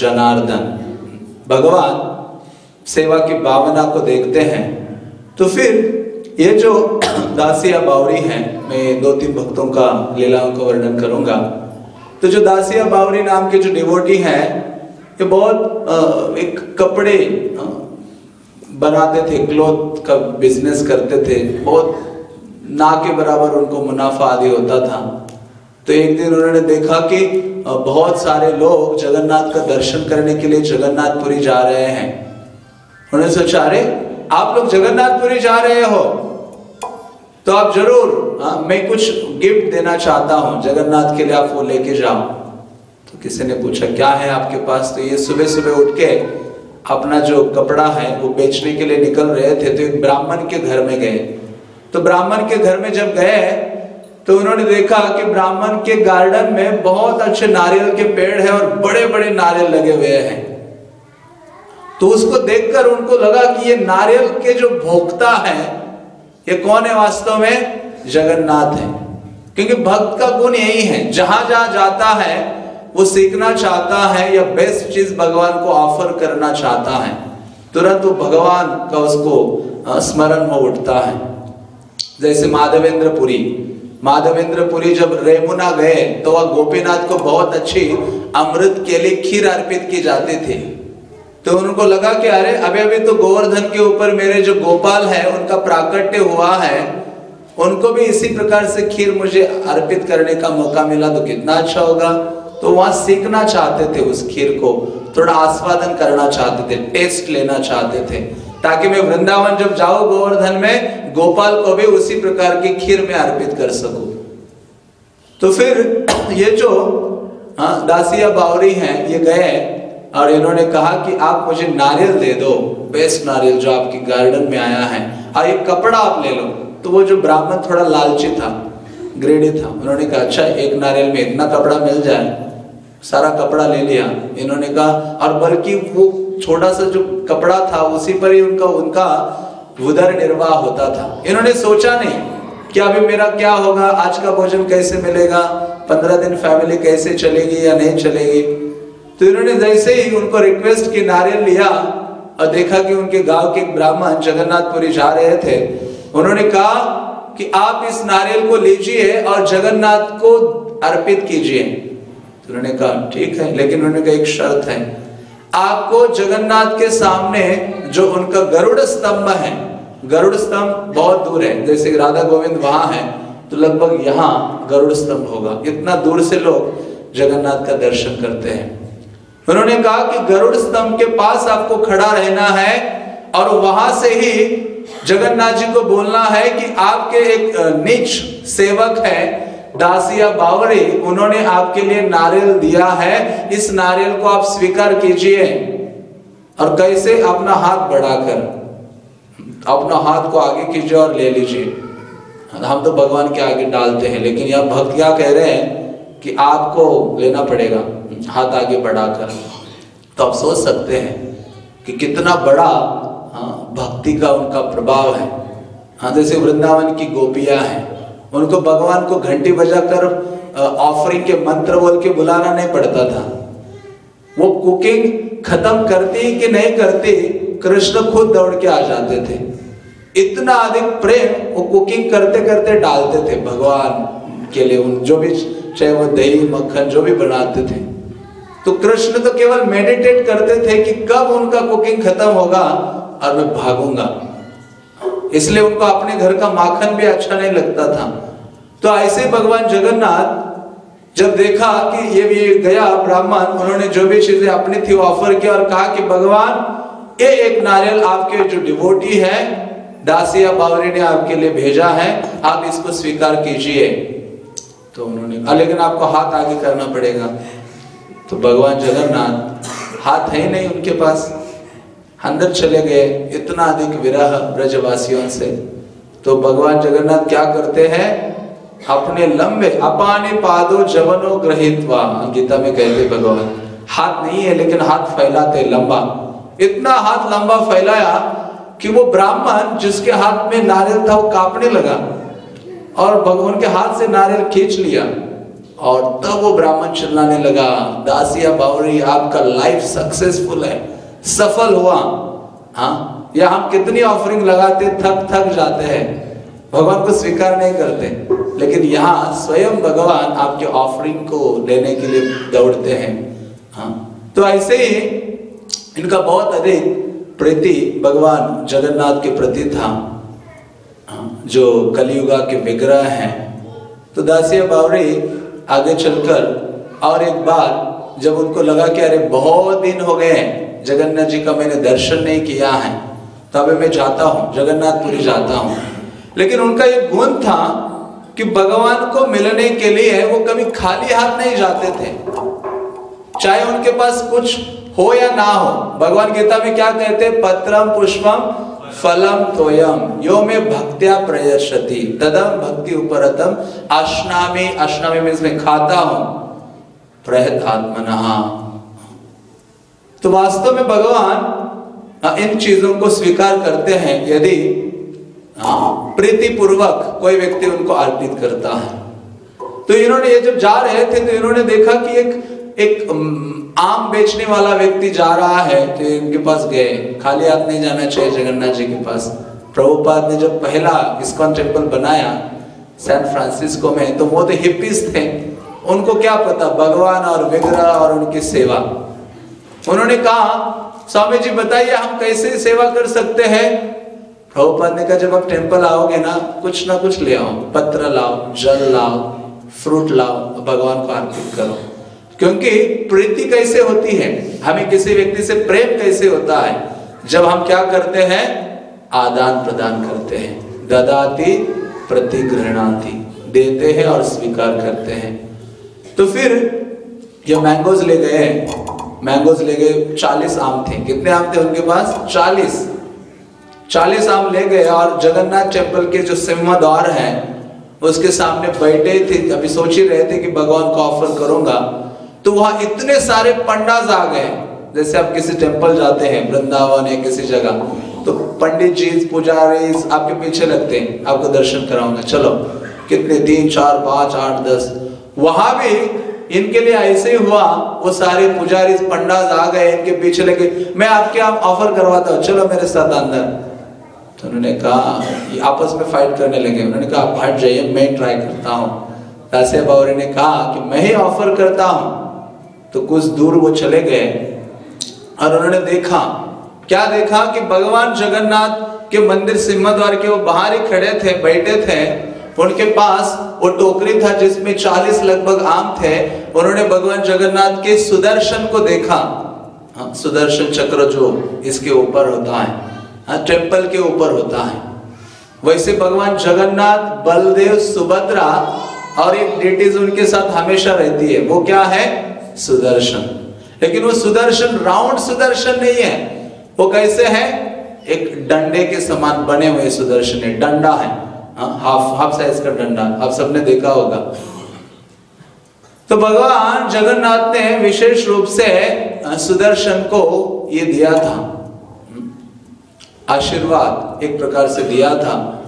जनार्दन। भगवान सेवा की भावना को देखते हैं। तो फिर ये जो दासिया बावरी है, मैं दो तीन भक्तों का लीलाओं का वर्णन करूँगा। तो जो दासिया बावरी नाम के जो डिवोटी हैं, ये बहुत एक कपड़े बनाते थे क्लोथ का बिज़नेस करते थे। बहुत ना के बराबर उनको मुनाफा आदि होता था। तो एक दिन उन्होंने देखा कि बहुत सारे लोग जगन्नाथ का दर्शन करने के लिए जगन्नाथपुरी जा रहे हैं। उन्होंने सोचा अरे आप लोग जगन्नाथपुरी जा रहे हो? तो आप ज़रूर आ, मैं कुछ गिफ्ट देना चाहता हूँ। जगन्नाथ के लिए आप वो लेके जाओ। तो किसी ने पूछा क्या है आपके पास? तो ये सुबह सुबह उठ के अपना जो कपड़ा है वो बेचने के लिए निकल रहे थे। तो एक ब्राह्मण के घर में गए। तो ब्राह्मण के घर में जब गए तो उन्होंने देखा कि ब्राह्मण के गार्डन में बहुत अच्छे नारियल के पेड़ है और बड़े बड़े नारियल लगे हुए हैं। तो उसको देखकर उनको लगा कि ये नारियल के जो भोक्ता है, ये कौन है वास्तव में? जगन्नाथ है। क्योंकि भक्त का गुण यही है, जहाँ जहाँ जाता है, वो सीखना चाहता है या बेस्ट चीज़ भगवान को ऑफ़र करना चाहता है। तुरंत वो भगवान का उसको स्मरण हो उठता है। जैसे माधवेंद्रपुरी। माधवेंद्रपुरी जब रेमुना गए तो वह गोपीनाथ को बहुत अच्छी अमृत के लिए खीर अर्पित की जाती थी। तो उनको लगा कि अरे, अभी अभी तो गोवर्धन के ऊपर मेरे जो गोपाल है, उनका प्राकट्य हुआ है, उनको भी इसी प्रकार से खीर मुझे अर्पित करने का मौका मिला तो कितना अच्छा होगा। तो वहाँ सीखना चाहते थे उस खीर को, थोड़ा आस्वादन करना चाहते थे, टेस्ट लेना चाहते थे। ताकि मैं वृंदावन जब जाऊँ गोवर्धन में गोपाल को भी उसी प्रकार की खीर में अर्पित कर सकूँ। तो फिर ये जो हाँ, दासिया बावरी हैं ये गए और इन्होंने कहा कि आप मुझे नारियल दे दो बेस्ट नारियल जो आपकी गार्डन में आया है। और एक कपड़ा आप ले लो। तो वो जो ब्राह्मण थोड़ा लालची था ग्रेडी था उन्होंने कहा अच्छा एक नारियल में इतना कपड़ा मिल जाए। सारा कपड़ा ले लिया। इन्होंने कहा, और बल्कि वो छोटा सा जो कपड़ा था, उसी पर ही उनका उनका उदर निर्वाह होता था। इन्होंने सोचा नहीं कि अभी मेरा क्या होगा, आज का भोजन कैसे मिलेगा, पंद्रह दिन फैमिली कैसे चलेगी या नहीं चलेगी। तो इन्होंने जैसे ही उनको रिक्वेस्ट की नारियल लिया और देखा कि उनके गाँव के एक ब्राह्मण जगन्नाथपुरी जा रहे थे, उन्होंने कहा कि आप इस नारियल को लीजिए और जगन्नाथ को अर्पित कीजिए। तो उन्होंने कहा, ठीक है, लेकिन उन्होंने कहा, एक शर्त है। आपको जगन्नाथ के सामने जो उनका गरुड़ स्तंभ है, गरुड़ स्तंभ बहुत दूर है, जैसे राधा गोविंद वहाँ है तो लगभग यहाँ गरुड़ स्तंभ होगा। इतना दूर से लोग जगन्नाथ का दर्शन करते हैं। उन्होंने कहा कि गरुड़ स्तंभ के पास आपको खड़ा रहना है और वहाँ से ही जगन्नाथ जी को बोलना है कि आपके एक निच सेवक है दासिया बावरी उन्होंने आपके लिए नारियल दिया है। इस नारियल को आप स्वीकार कीजिए और कैसे अपना हाथ बढ़ाकर अपना हाथ को आगे कीजिए और ले लीजिए। हम तो भगवान के आगे डालते हैं लेकिन यह भक्त क्या कह रहे हैं कि आपको लेना पड़ेगा हाथ आगे बढ़ाकर। तो आप सोच सकते हैं कि कितना बड़ा हाँ, भक्ति का उनका प्रभाव है। हाँ जैसे वृंदावन की गोपियाँ हैं। उनको भगवान को घंटी बजाकर ऑफरिंग के मंत्र बोल के बुलाना नहीं पड़ता था। वो कुकिंग खत्म करती कि नहीं करती, कृष्ण खुद दौड़ के आ जाते थे। इतना अधिक प्रेम वो कुकिंग करते करते डालते थे भगवान के लिए, उन जो भी, चाहे वो दही, मक्खन, जो भी बनाते थे। तो कृष्ण तो केवल मेडिटेट करते थे कि कब उनका कुकिंग खत्म होगा और मैं भागूँगा। इसलिए उनको अपने घर का माखन भी अच्छा नहीं लगता था। तो ऐसे भगवान जगन्नाथ, जब देखा कि ये भी गया ब्राह्मण, उन्होंने जो भी चीज़ें अपनी थी ऑफ़र किया और कहा कि भगवान, ये एक नारियल आपके जो डिवोटी है दासिया बावरी ने आपके लिए भेजा है, आप इसको स्वीकार कीजिए। तो उन्होंने लेकिन आपको हाथ आगे करना पड़ेगा। तो भगवान जगन्नाथ, हाथ है ही नहीं उनके पास। अंदर चले गए, इतना अधिक विरह ब्रजवासियों से। तो भगवान जगन्नाथ क्या करते हैं? अपने लंबे, अपाने पादो जवनो ग्रहित्वा गीता में कहते भगवान। हाथ नहीं है, लेकिन हाथ फैलाते लंबा। इतना हाथ लंबा फैलाया कि वो ब्राह्मण जिसके हाथ में नारियल था, वो कांपने लगा और भगवान के हाथ से नारियल खींच लिया। और तब वो ब्राह्मण चिल्लाने लगा, दासिया बावरी, आपका लाइफ सक्सेसफुल है। सफल हुआ। हाँ? या हम कितनी ऑफरिंग लगाते थक थक जाते हैं। भगवान को स्वीकार नहीं करते। लेकिन यहाँ स्वयं भगवान आपके ऑफरिंग को लेने के लिए दौड़ते हैं। हाँ? तो ऐसे ही इनका बहुत अधिक प्रीति भगवान जगन्नाथ के प्रति था। हाँ, जो कलियुगा के विग्रह हैं। तो दासिया बावरी आगे चलकर और एक बार जब उनको लगा कि अरे बहुत दिन हो गए जगन्नाथ जी का मैंने दर्शन नहीं किया है तो अभी मैं जाता हूँ, जगन्नाथपुरी जाता हूँ। लेकिन उनका एक गुण था कि भगवान को मिलने के लिए वो कभी खाली हाथ नहीं जाते थे। चाहे उनके पास कुछ हो या ना हो, भगवान गीता में क्या कहते हैं? पत्रम पुष्पम फलम तोयम। यो में भक्त्या प्रयशति, तदम भक्ति उपरतम। अश्नामी अश्नामी मैं खाता हूँ। प्रहत आत्मना तो वास्तव में भगवान इन चीज़ों को स्वीकार करते हैं यदि प्रीति पूर्वक कोई व्यक्ति उनको अर्पित करता है। तो इन्होंने ये जब जा रहे थे तो इन्होंने देखा कि एक एक आम बेचने वाला व्यक्ति जा रहा है तो इनके पास गए। खाली हाथ नहीं जाना चाहिए जगन्नाथ जी के पास। प्रभुपाद ने जब पहला इस्कॉन टेंपल बनाया, सैन फ्रांसिस्को में तो वो तो हिप्पीज थे। उनको क्या पता, भगवान और विग्रह और उनकी सेवा। उन्होंने कहा, स्वामी जी, बताइए, हम कैसे सेवा कर सकते हैं? प्रभुपाद ने कहा, जब आप टेंपल आओगे ना, कुछ ना कुछ ले आओ। पत्र लाओ, जल लाओ, फ्रूट लाओ, भगवान को अर्पित करो। क्योंकि प्रीति कैसे होती है? हमें किसी व्यक्ति से प्रेम कैसे होता है? जब हम क्या करते हैं? आदान प्रदान करते हैं। ददाती प्रतिग्रहणाती देते हैं और स्वीकार करते हैं। तो फिर ये मैंगोज ले गए मैंगोज ले गए, चालीस आम थे। कितने आम थे उनके पास? चालीस। चालीस आम ले गए और जगन्नाथ टेंपल के जो सिंह द्वार है, उसके सामने बैठे थे। अभी सोच ही रहे थे कि भगवान को ऑफ़र करूँगा। तो वहाँ इतने सारे पंडाज आ गए। जैसे आप किसी टेंपल जाते हैं, वृंदावन या किसी जगह तो पंडित जी, पुजारी आपके पीछे लगते हैं। आपको दर्शन कराऊँगा। चलो, कितने? तीन, चार, पाँच, आठ, दस। वहाँ भी इनके लिए ऐसे ही हुआ, वो सारे पुजारी पंडाज आ गए, इनके पीछे लगे, मैं आपके आप ऑफ़र करवाता हूँ, चलो मेरे साथ अंदर तो उन्होंने कहा आपस में फाइट करने लगे। उन्होंने कहा आप हट जाइए मैं ट्राई करता हूँ। दासिया बावरी ने कहा कि, मैं ही ऑफ़र करता हूँ। तो कुछ दूर वो चले गए और उन्होंने देखा, क्या देखा कि भगवान जगन्नाथ के मंदिर सिंह द्वार के वो बाहर ही खड़े थे, बैठे थे। उनके पास वो टोकरी था जिसमें चालीस लगभग आम थे। उन्होंने भगवान जगन्नाथ के सुदर्शन को देखा। हाँ, सुदर्शन चक्र जो इसके ऊपर होता है हाँ, टेंपल के ऊपर होता है। वैसे भगवान जगन्नाथ बलदेव सुभद्रा और एक डिटीज उनके साथ हमेशा रहती है। वो क्या है? सुदर्शन। लेकिन वो सुदर्शन राउंड सुदर्शन नहीं है। वो कैसे है? एक डंडे के समान बने हुए सुदर्शन है। डंडा है। हाफ़ हाफ़ साइज़ का डंडा, आप सबने देखा होगा। तो भगवान जगन्नाथ ने विशेष रूप से सुदर्शन को ये दिया था। आशीर्वाद एक प्रकार से दिया था।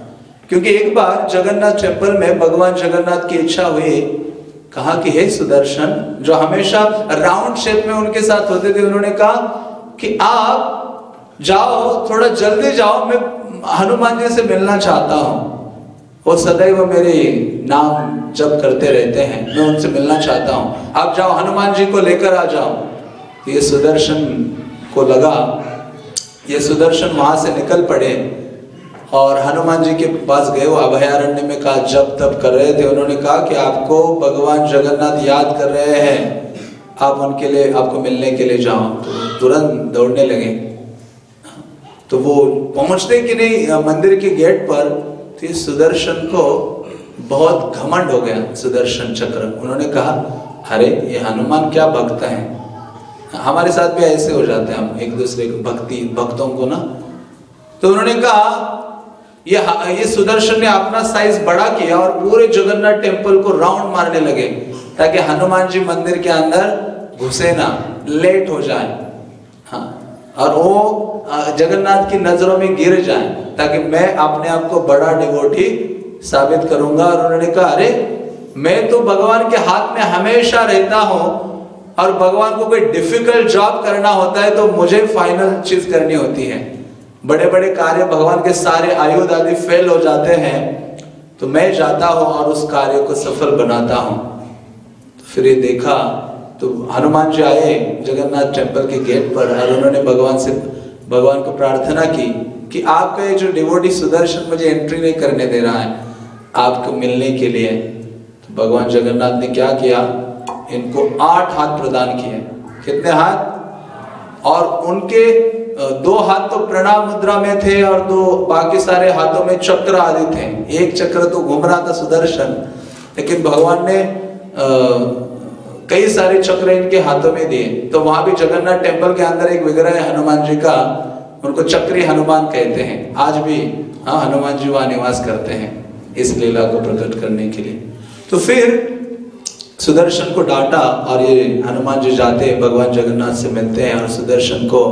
क्योंकि एक बार जगन्नाथ टेंपल में भगवान जगन्नाथ की इच्छा हुई। कहा कि, हे सुदर्शन, जो हमेशा राउंड शेप में उनके साथ होते थे, उन्होंने कहा कि, आप जाओ, थोड़ा जल्दी जाओ, मैं हनुमान जी से मिलना चाहता हूँ। वो सदैव मेरे नाम जब करते रहते हैं। मैं उनसे मिलना चाहता हूँ। आप जाओ, हनुमान जी को लेकर आ जाओ। ये सुदर्शन को लगा। ये सुदर्शन वहाँ से निकल पड़े और हनुमान जी के पास गए। वो अभयारण्य में कहा जब तब कर रहे थे। उन्होंने कहा कि आपको भगवान जगन्नाथ याद कर रहे हैं। आप उनके लिए, आपको मिलने के लिए जाओ। तो तुरंत दौड़ने लगे। तो वो पहुँचते कि नहीं, मंदिर के गेट पर ये सुदर्शन को बहुत घमंड हो गया, सुदर्शन चक्र। उन्होंने कहा, अरे, ये हनुमान क्या भक्त है? हमारे साथ भी ऐसे हो जाते हैं हम एक दूसरे को भक्ति, भक्तों को ना। तो उन्होंने कहा, ये ये सुदर्शन ने अपना साइज़ बड़ा किया और पूरे जगन्नाथ टेंपल को राउंड मारने लगे, ताकि हनुमान जी मंदिर के अंदर घुसे ना लेट हो जाए। हाँ और वो जगन्नाथ की नज़रों में गिर जाए, ताकि मैं अपने आप को बड़ा डिवोटी साबित करूँगा। और उन्होंने कहा, अरे, मैं तो भगवान के हाथ में हमेशा रहता हूँ, और भगवान को कोई डिफ़िकल्ट जॉब करना होता है तो मुझे फाइनल चीज़ करनी होती है। बड़े बड़े कार्य भगवान के सारे आयुध आदि फेल हो जाते हैं तो मैं जाता हूँ और उस कार्य को सफल बनाता हूँ। तो फिर ये देखा तो हनुमान जी आए जगन्नाथ टेंपल के गेट पर और उन्होंने भगवान से, भगवान को प्रार्थना की कि आपका ये जो डिवोटी सुदर्शन मुझे एंट्री नहीं करने दे रहा है, आपको मिलने के लिए। तो भगवान जगन्नाथ ने क्या किया? इनको आठ हाथ प्रदान किए। कितने हाथ? और उनके दो हाथ तो प्रणाम मुद्रा में थे और दो बाकी सारे हाथों में चक्र आदि थे। एक चक्र तो घूम रहा था सुदर्शन, लेकिन भगवान ने कई सारे चक्र इनके हाथों में दिए। तो वहाँ भी जगन्नाथ टेंपल के अंदर एक विग्रह है हनुमान जी का, उनको चक्री हनुमान कहते हैं। आज भी हाँ हनुमान जी वहाँ निवास करते हैं इस लीला को प्रकट करने के लिए। तो फिर सुदर्शन को डांटा और ये हनुमान जी जाते हैं, भगवान जगन्नाथ से मिलते हैं और सुदर्शन को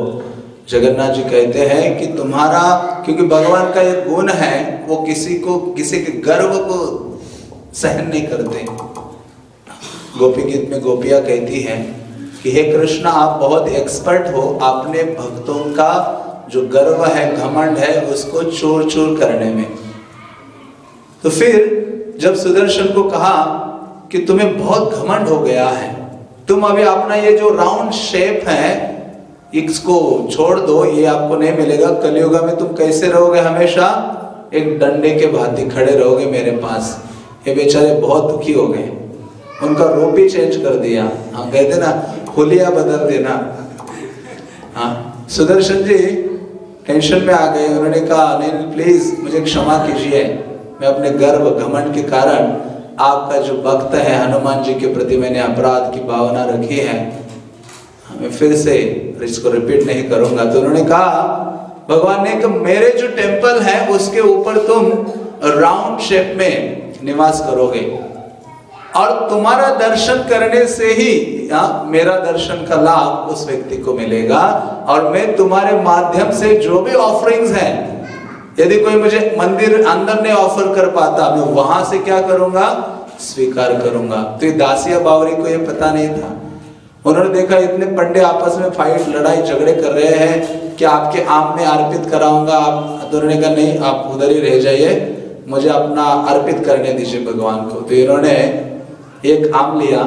जगन्नाथ जी कहते हैं कि तुम्हारा, क्योंकि भगवान का एक गुण है, वो किसी को, किसी के गर्व को सहन नहीं करते। गोपी गीत में गोपिया कहती हैं कि, हे कृष्ण, आप बहुत एक्सपर्ट हो। आपने भक्तों का जो गर्व है, घमंड है, उसको चोर चोर करने में। तो फिर जब सुदर्शन को कहा कि, तुम्हें बहुत घमंड हो गया है। तुम अभी अपना ये जो राउंड शेप है, इसको छोड़ दो। ये आपको नहीं मिलेगा। कलयुग में तुम कैसे रहोगे हमेशा? एक डंडे के भांति खड़े रहोगे मेरे पास। ये बेचारे बहुत दुखी हो गए। उनका रूप ही चेंज कर दिया। हाँ कहते ना हुलिया बदल देना। हाँ सुदर्शन जी टेंशन में आ गए। उन्होंने कहा, नहीं प्लीज़ मुझे क्षमा कीजिए। मैं अपने गर्व घमंड के कारण आपका जो भक्त है, हनुमान जी के प्रति मैंने अपराध की भावना रखी है। मैं फिर से इसको रिपीट नहीं करूँगा। तो उन्होंने कहा, भगवान ने कि मेरे जो टेंपल है, उसके ऊपर तुम राउंड शेप में निवास करोगे। और तुम्हारा दर्शन करने से ही हाँ, मेरा दर्शन का लाभ उस व्यक्ति को मिलेगा। और मैं तुम्हारे माध्यम से जो भी ऑफरिंग्स हैं यदि कोई मुझे मंदिर अंदर नहीं ऑफ़र कर पाता मैं वहाँ से क्या करूँगा? स्वीकार करूँगा। तो ये दासिया बावरी को ये पता नहीं था। उन्होंने देखा इतने पंडे आपस में फाइट लड़ाई झगड़े कर रहे हैं कि आपके आम में अर्पित कराऊँगा। आप तो उन्होंने कहा नहीं आप उधर ही रह जाइए। मुझे अपना अर्पित करने दीजिए भगवान को। तो इन्होंने एक आम लिया,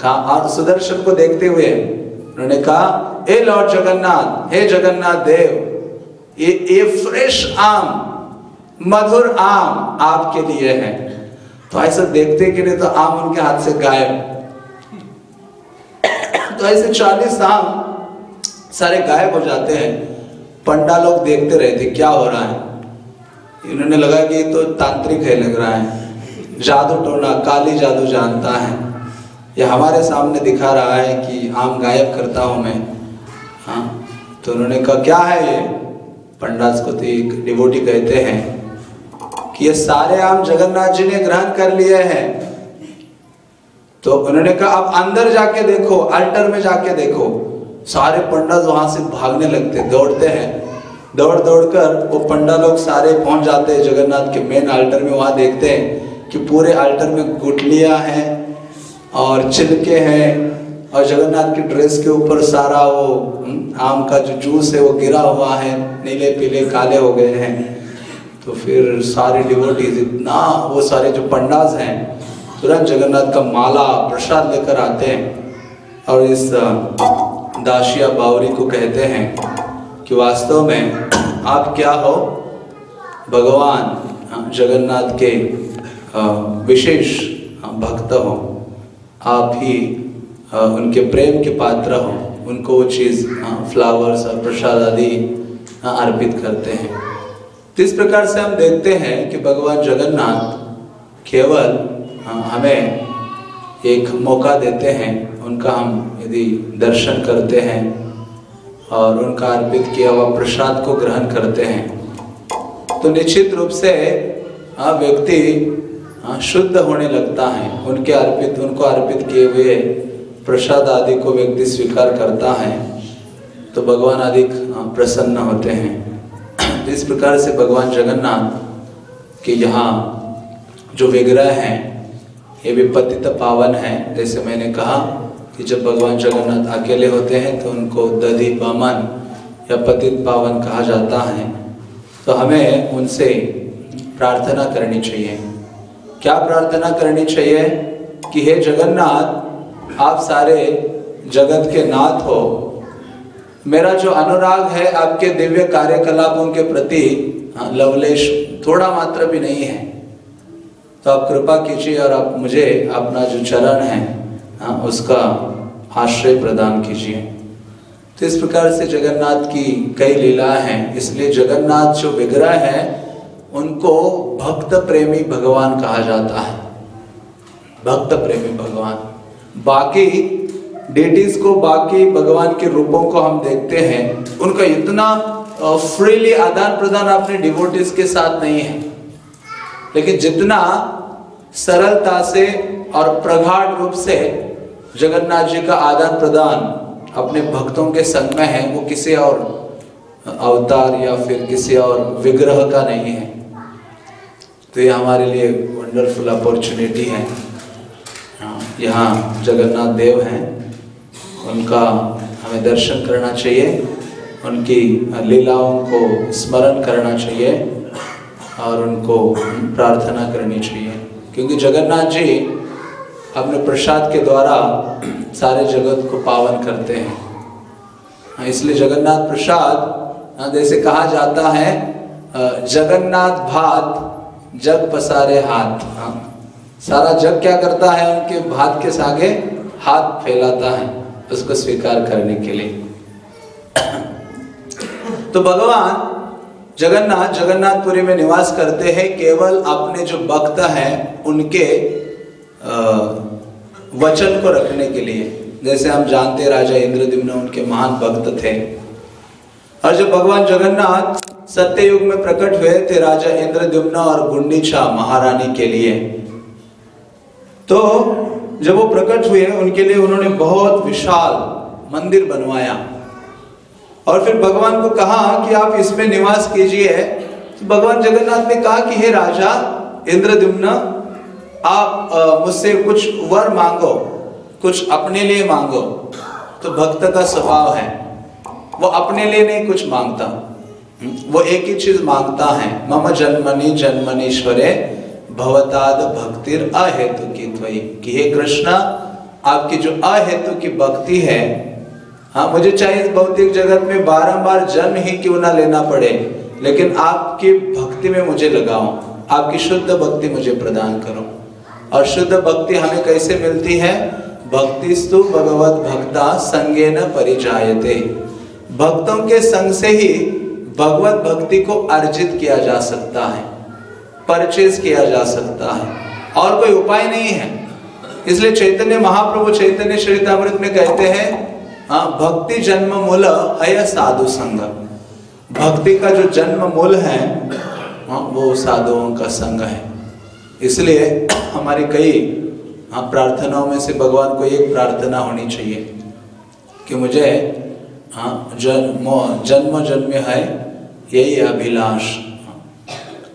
कहा और सुदर्शन को देखते हुए उन्होंने कहा हे लॉर्ड जगन्नाथ, हे जगन्नाथ देव, ये ये फ्रेश आम, मधुर आम आपके लिए है। तो ऐसा देखते कि नहीं तो आम उनके हाथ से गायब। तो ऐसे चालीस आम सारे गायब हो जाते हैं। पंडा लोग देखते रहते क्या हो रहा है? इन्होंने लगा कि ये तो तांत्रिक है लग रहा है। जादू टोना, काली जादू जानता है। ये हमारे सामने दिखा रहा है कि आम गायब करता हूँ मैं। हाँ तो उन्होंने कहा, क्या है ये? पंडास को तो एक डिवोटी कहते हैं कि ये सारे आम जगन्नाथ जी ने ग्रहण कर लिए हैं। तो उन्होंने कहा, अब अंदर जाके देखो अल्टर में जाके देखो। सारे पंडित वहाँ से भागने लगते, दौड़ते हैं। दौड़ दौड़ कर वो पंडा लोग सारे पहुँच जाते हैं जगन्नाथ के मेन अल्टर में, वहाँ देखते हैं। कि पूरे अल्टर में गुटलियाँ हैं और छिलके हैं और जगन्नाथ की ड्रेस के ऊपर सारा वो हम्म, आम का जो जूस है वो गिरा हुआ है नीले पीले काले हो गए हैं। तो फिर सारे डिवोटीज इतना वो सारे जो पंडाज हैं तुरंत जगन्नाथ का माला प्रसाद लेकर आते हैं और इस दाशिया बावरी को कहते हैं कि वास्तव में आप क्या हो? भगवान जगन्नाथ के विशेष भक्त हो। आप ही उनके प्रेम के पात्र हो। उनको वो चीज़ फ्लावर्स और प्रसाद आदि अर्पित करते हैं। इस प्रकार से हम देखते हैं कि भगवान जगन्नाथ केवल हमें एक मौका देते हैं। उनका हम यदि दर्शन करते हैं और उनका अर्पित किया हुआ प्रसाद को ग्रहण करते हैं। तो निश्चित रूप से व्यक्ति हाँ, शुद्ध होने लगता है। उनके अर्पित उनको अर्पित किए हुए प्रसाद आदि को व्यक्ति स्वीकार करता है तो भगवान अधिक प्रसन्न होते हैं। तो इस प्रकार से भगवान जगन्नाथ के यहाँ जो विग्रह हैं ये भी पतित पावन है। जैसे मैंने कहा कि जब भगवान जगन्नाथ अकेले होते हैं तो उनको दधि बमन या पतित पावन कहा जाता है। तो हमें उनसे प्रार्थना करनी चाहिए। क्या प्रार्थना करनी चाहिए कि हे जगन्नाथ आप सारे जगत के नाथ हो। मेरा जो अनुराग है आपके दिव्य कार्यकलापों के प्रति हाँ, लवलेश थोड़ा मात्र भी नहीं है। तो आप कृपा कीजिए और आप मुझे अपना जो चरण है हाँ, उसका आश्रय प्रदान कीजिए। तो इस प्रकार से जगन्नाथ की कई लीला हैं। इसलिए जगन्नाथ जो विग्रह है उनको भक्त प्रेमी भगवान कहा जाता है। भक्त प्रेमी भगवान। बाकी डेटीज को, बाकी भगवान के रूपों को हम देखते हैं। उनका इतना फ्रीली आदान प्रदान अपने डिवोटिस के साथ नहीं है। लेकिन जितना सरलता से और प्रगाढ़ रूप से जगन्नाथ जी का आदान प्रदान अपने भक्तों के संग में है, वो किसी और अवतार या फिर किसी और विग्रह का नहीं है। तो ये हमारे लिए वंडरफुल अपॉर्चुनिटी है। यहाँ जगन्नाथ देव हैं। उनका हमें दर्शन करना चाहिए। उनकी लीलाओं को स्मरण करना चाहिए और उनको प्रार्थना करनी चाहिए। क्योंकि जगन्नाथ जी अपने प्रसाद के द्वारा सारे जगत को पावन करते हैं। हाँ, इसलिए जगन्नाथ प्रसाद जैसे कहा जाता है जगन्नाथ भात, जग पसारे हाथ। हाँ। सारा जग क्या करता है? उनके भात के सागे हाथ फैलाता है, उसको स्वीकार करने के लिए। तो भगवान जगन्नाथ, जगन्नाथपुरी में निवास करते हैं, केवल अपने जो भक्त हैं, उनके वचन को रखने के लिए। जैसे हम जानते राजा इंद्रद्युम्न उनके महान भक्त थे। और जब भगवान जगन्नाथ सत्य युग में प्रकट हुए थे राजा इंद्रद्युम्न और गुंडीचा महारानी के लिए। तो जब वो प्रकट हुए, उनके लिए उन्होंने बहुत विशाल मंदिर बनवाया। और फिर भगवान को कहा कि आप इसमें निवास कीजिए। तो भगवान जगन्नाथ ने कहा कि, हे राजा इंद्रद्युम्न, आप मुझसे कुछ वर मांगो, कुछ अपने लिए मांगो। तो भक्त का स्वभाव है। वो अपने लिए नहीं कुछ माँगता। हम्म, वो एक ही चीज़ माँगता है। मम जन्मनि जन्मनीश्वरे भवताद भक्तिर अहेतु की त्वयी। कि हे कृष्णा आपकी जो अहेतु की भक्ति है हाँ मुझे चाहिए भौतिक जगत में बारंबार जन्म ही क्यों ना लेना पड़े लेकिन आपकी भक्ति में मुझे लगाओ आपकी शुद्ध भक्ति मुझे प्रदान करो। और शुद्ध भक्ति हमें कैसे मिलती है? भक्ति स्तु भगवत भक्ता संगे न परिचायते भक्तों के संग से ही भगवत भक्ति को अर्जित किया जा सकता है परचेज किया जा सकता है। और कोई उपाय नहीं है। इसलिए चैतन्य महाप्रभु चैतन्य चरितमृत में कहते हैं हाँ भक्ति जन्म मूल है साधु संग। भक्ति का जो जन्म मूल है हाँ, वो साधुओं का संग है। इसलिए हमारी कई हाँ प्रार्थनाओं में से भगवान को एक प्रार्थना होनी चाहिए कि मुझे हाँ जन्म जन्म है, यही अभिलाष।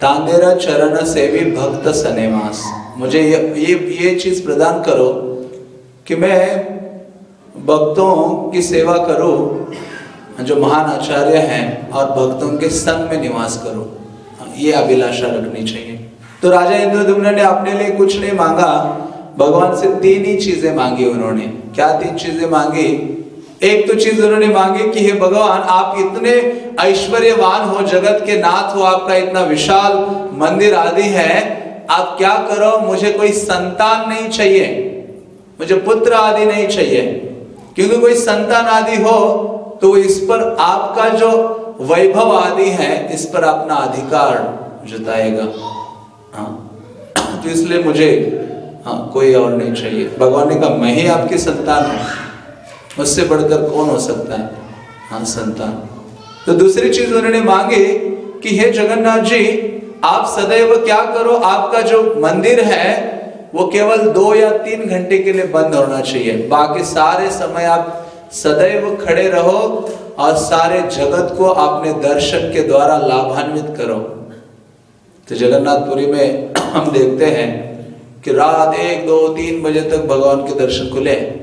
तांदेरा चरण से भी भक्त सनेवास मुझे ये ये ये चीज़ प्रदान करो कि मैं भक्तों की सेवा करूँ, जो महान आचार्य हैं, और भक्तों के संग में निवास करूँ। ये अभिलाषा रखनी चाहिए। तो राजा इंद्रदुम्न ने अपने लिए कुछ नहीं मांगा। भगवान से तीन ही चीज़ें मांगी उन्होंने। क्या तीन चीज़ें मांगी? एक तो चीज़ उन्होंने मांगी कि, हे भगवान, आप इतने ऐश्वर्यवान हो, जगत के नाथ हो, आपका इतना विशाल मंदिर आदि है, आप क्या करो? मुझे कोई संतान नहीं चाहिए। मुझे पुत्र आदि नहीं चाहिए। क्योंकि कोई संतान आदि हो तो इस पर आपका जो वैभव आदि है, इस पर अपना अधिकार जताएगा। हाँ। तो इसलिए मुझे हाँ कोई और नहीं चाहिए। भगवान ने कहा, मैं ही आपकी संतान हूँ। उससे बढ़कर कौन हो सकता है? हाँ संतान। तो दूसरी चीज़ उन्होंने मांगी कि, हे जगन्नाथ जी, आप सदैव क्या करो? आपका जो मंदिर है, वो केवल दो या तीन घंटे के लिए बंद होना चाहिए। बाकी सारे समय आप सदैव खड़े रहो और सारे जगत को अपने दर्शन के द्वारा लाभान्वित करो। तो जगन्नाथपुरी में हम देखते हैं कि रात एक, दो, तीन बजे तक भगवान के दर्शन खुले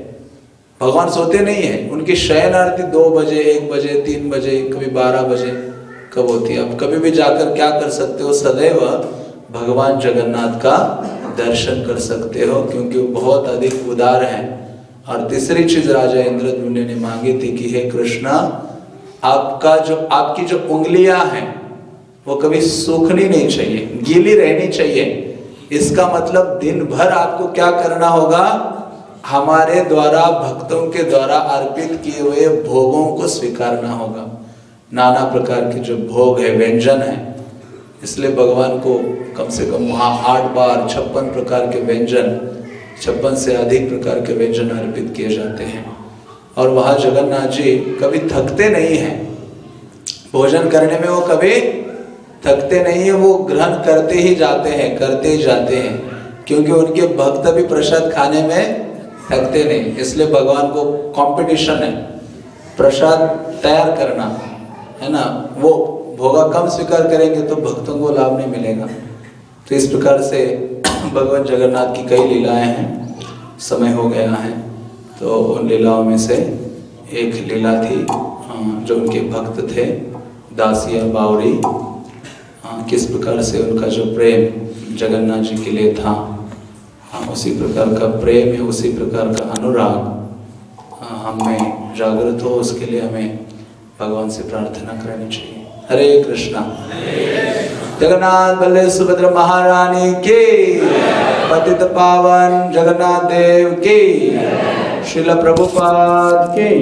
भगवान सोते नहीं है। उनकी शयन आरती दो बजे, एक बजे, तीन बजे, कभी बारह बजे, कब होती है? आप कभी भी जाकर क्या कर सकते हो? सदैव भगवान जगन्नाथ का दर्शन कर सकते हो, क्योंकि वो बहुत अधिक उदार हैं। और तीसरी चीज़ राजा इंद्रद्युम्न ने मांगी थी कि, हे कृष्णा, आपका जो, आपकी जो उंगलियाँ हैं, वो कभी सूखनी नहीं चाहिए, गीली रहनी चाहिए। इसका मतलब दिन भर आपको क्या करना होगा? हमारे द्वारा, भक्तों के द्वारा अर्पित किए हुए भोगों को स्वीकारना होगा। नाना प्रकार के जो भोग है, व्यंजन है, इसलिए भगवान को कम से कम वहाँ आठ बार, छप्पन प्रकार के व्यंजन, छप्पन से अधिक प्रकार के व्यंजन अर्पित किए जाते हैं। और वहाँ जगन्नाथ जी कभी थकते नहीं हैं। भोजन करने में वो कभी थकते नहीं है, वो ग्रहण करते ही जाते हैं, करते ही जाते हैं। क्योंकि उनके भक्त भी प्रसाद खाने में थकते नहीं, इसलिए भगवान को कंपटीशन है। प्रसाद तैयार करना, है ना? वो भोगा कम स्वीकार करेंगे तो भक्तों को लाभ नहीं मिलेगा। तो इस प्रकार से भगवान जगन्नाथ की कई लीलाएँ हैं। समय हो गया है तो उन लीलाओं में से एक लीला थी जो उनके भक्त थे, दासिया बावरी किस प्रकार से उनका जो प्रेम जगन्नाथ जी के लिए था हाँ उसी प्रकार का प्रेम या उसी प्रकार का अनुराग हमें जागृत हो, उसके लिए हमें भगवान से प्रार्थना करनी चाहिए। हरे कृष्णा। जगन्नाथ बल्ले सुभद्र महारानी के। पतित पावन जगन्नाथ देव के। शिल प्रभुपाद की।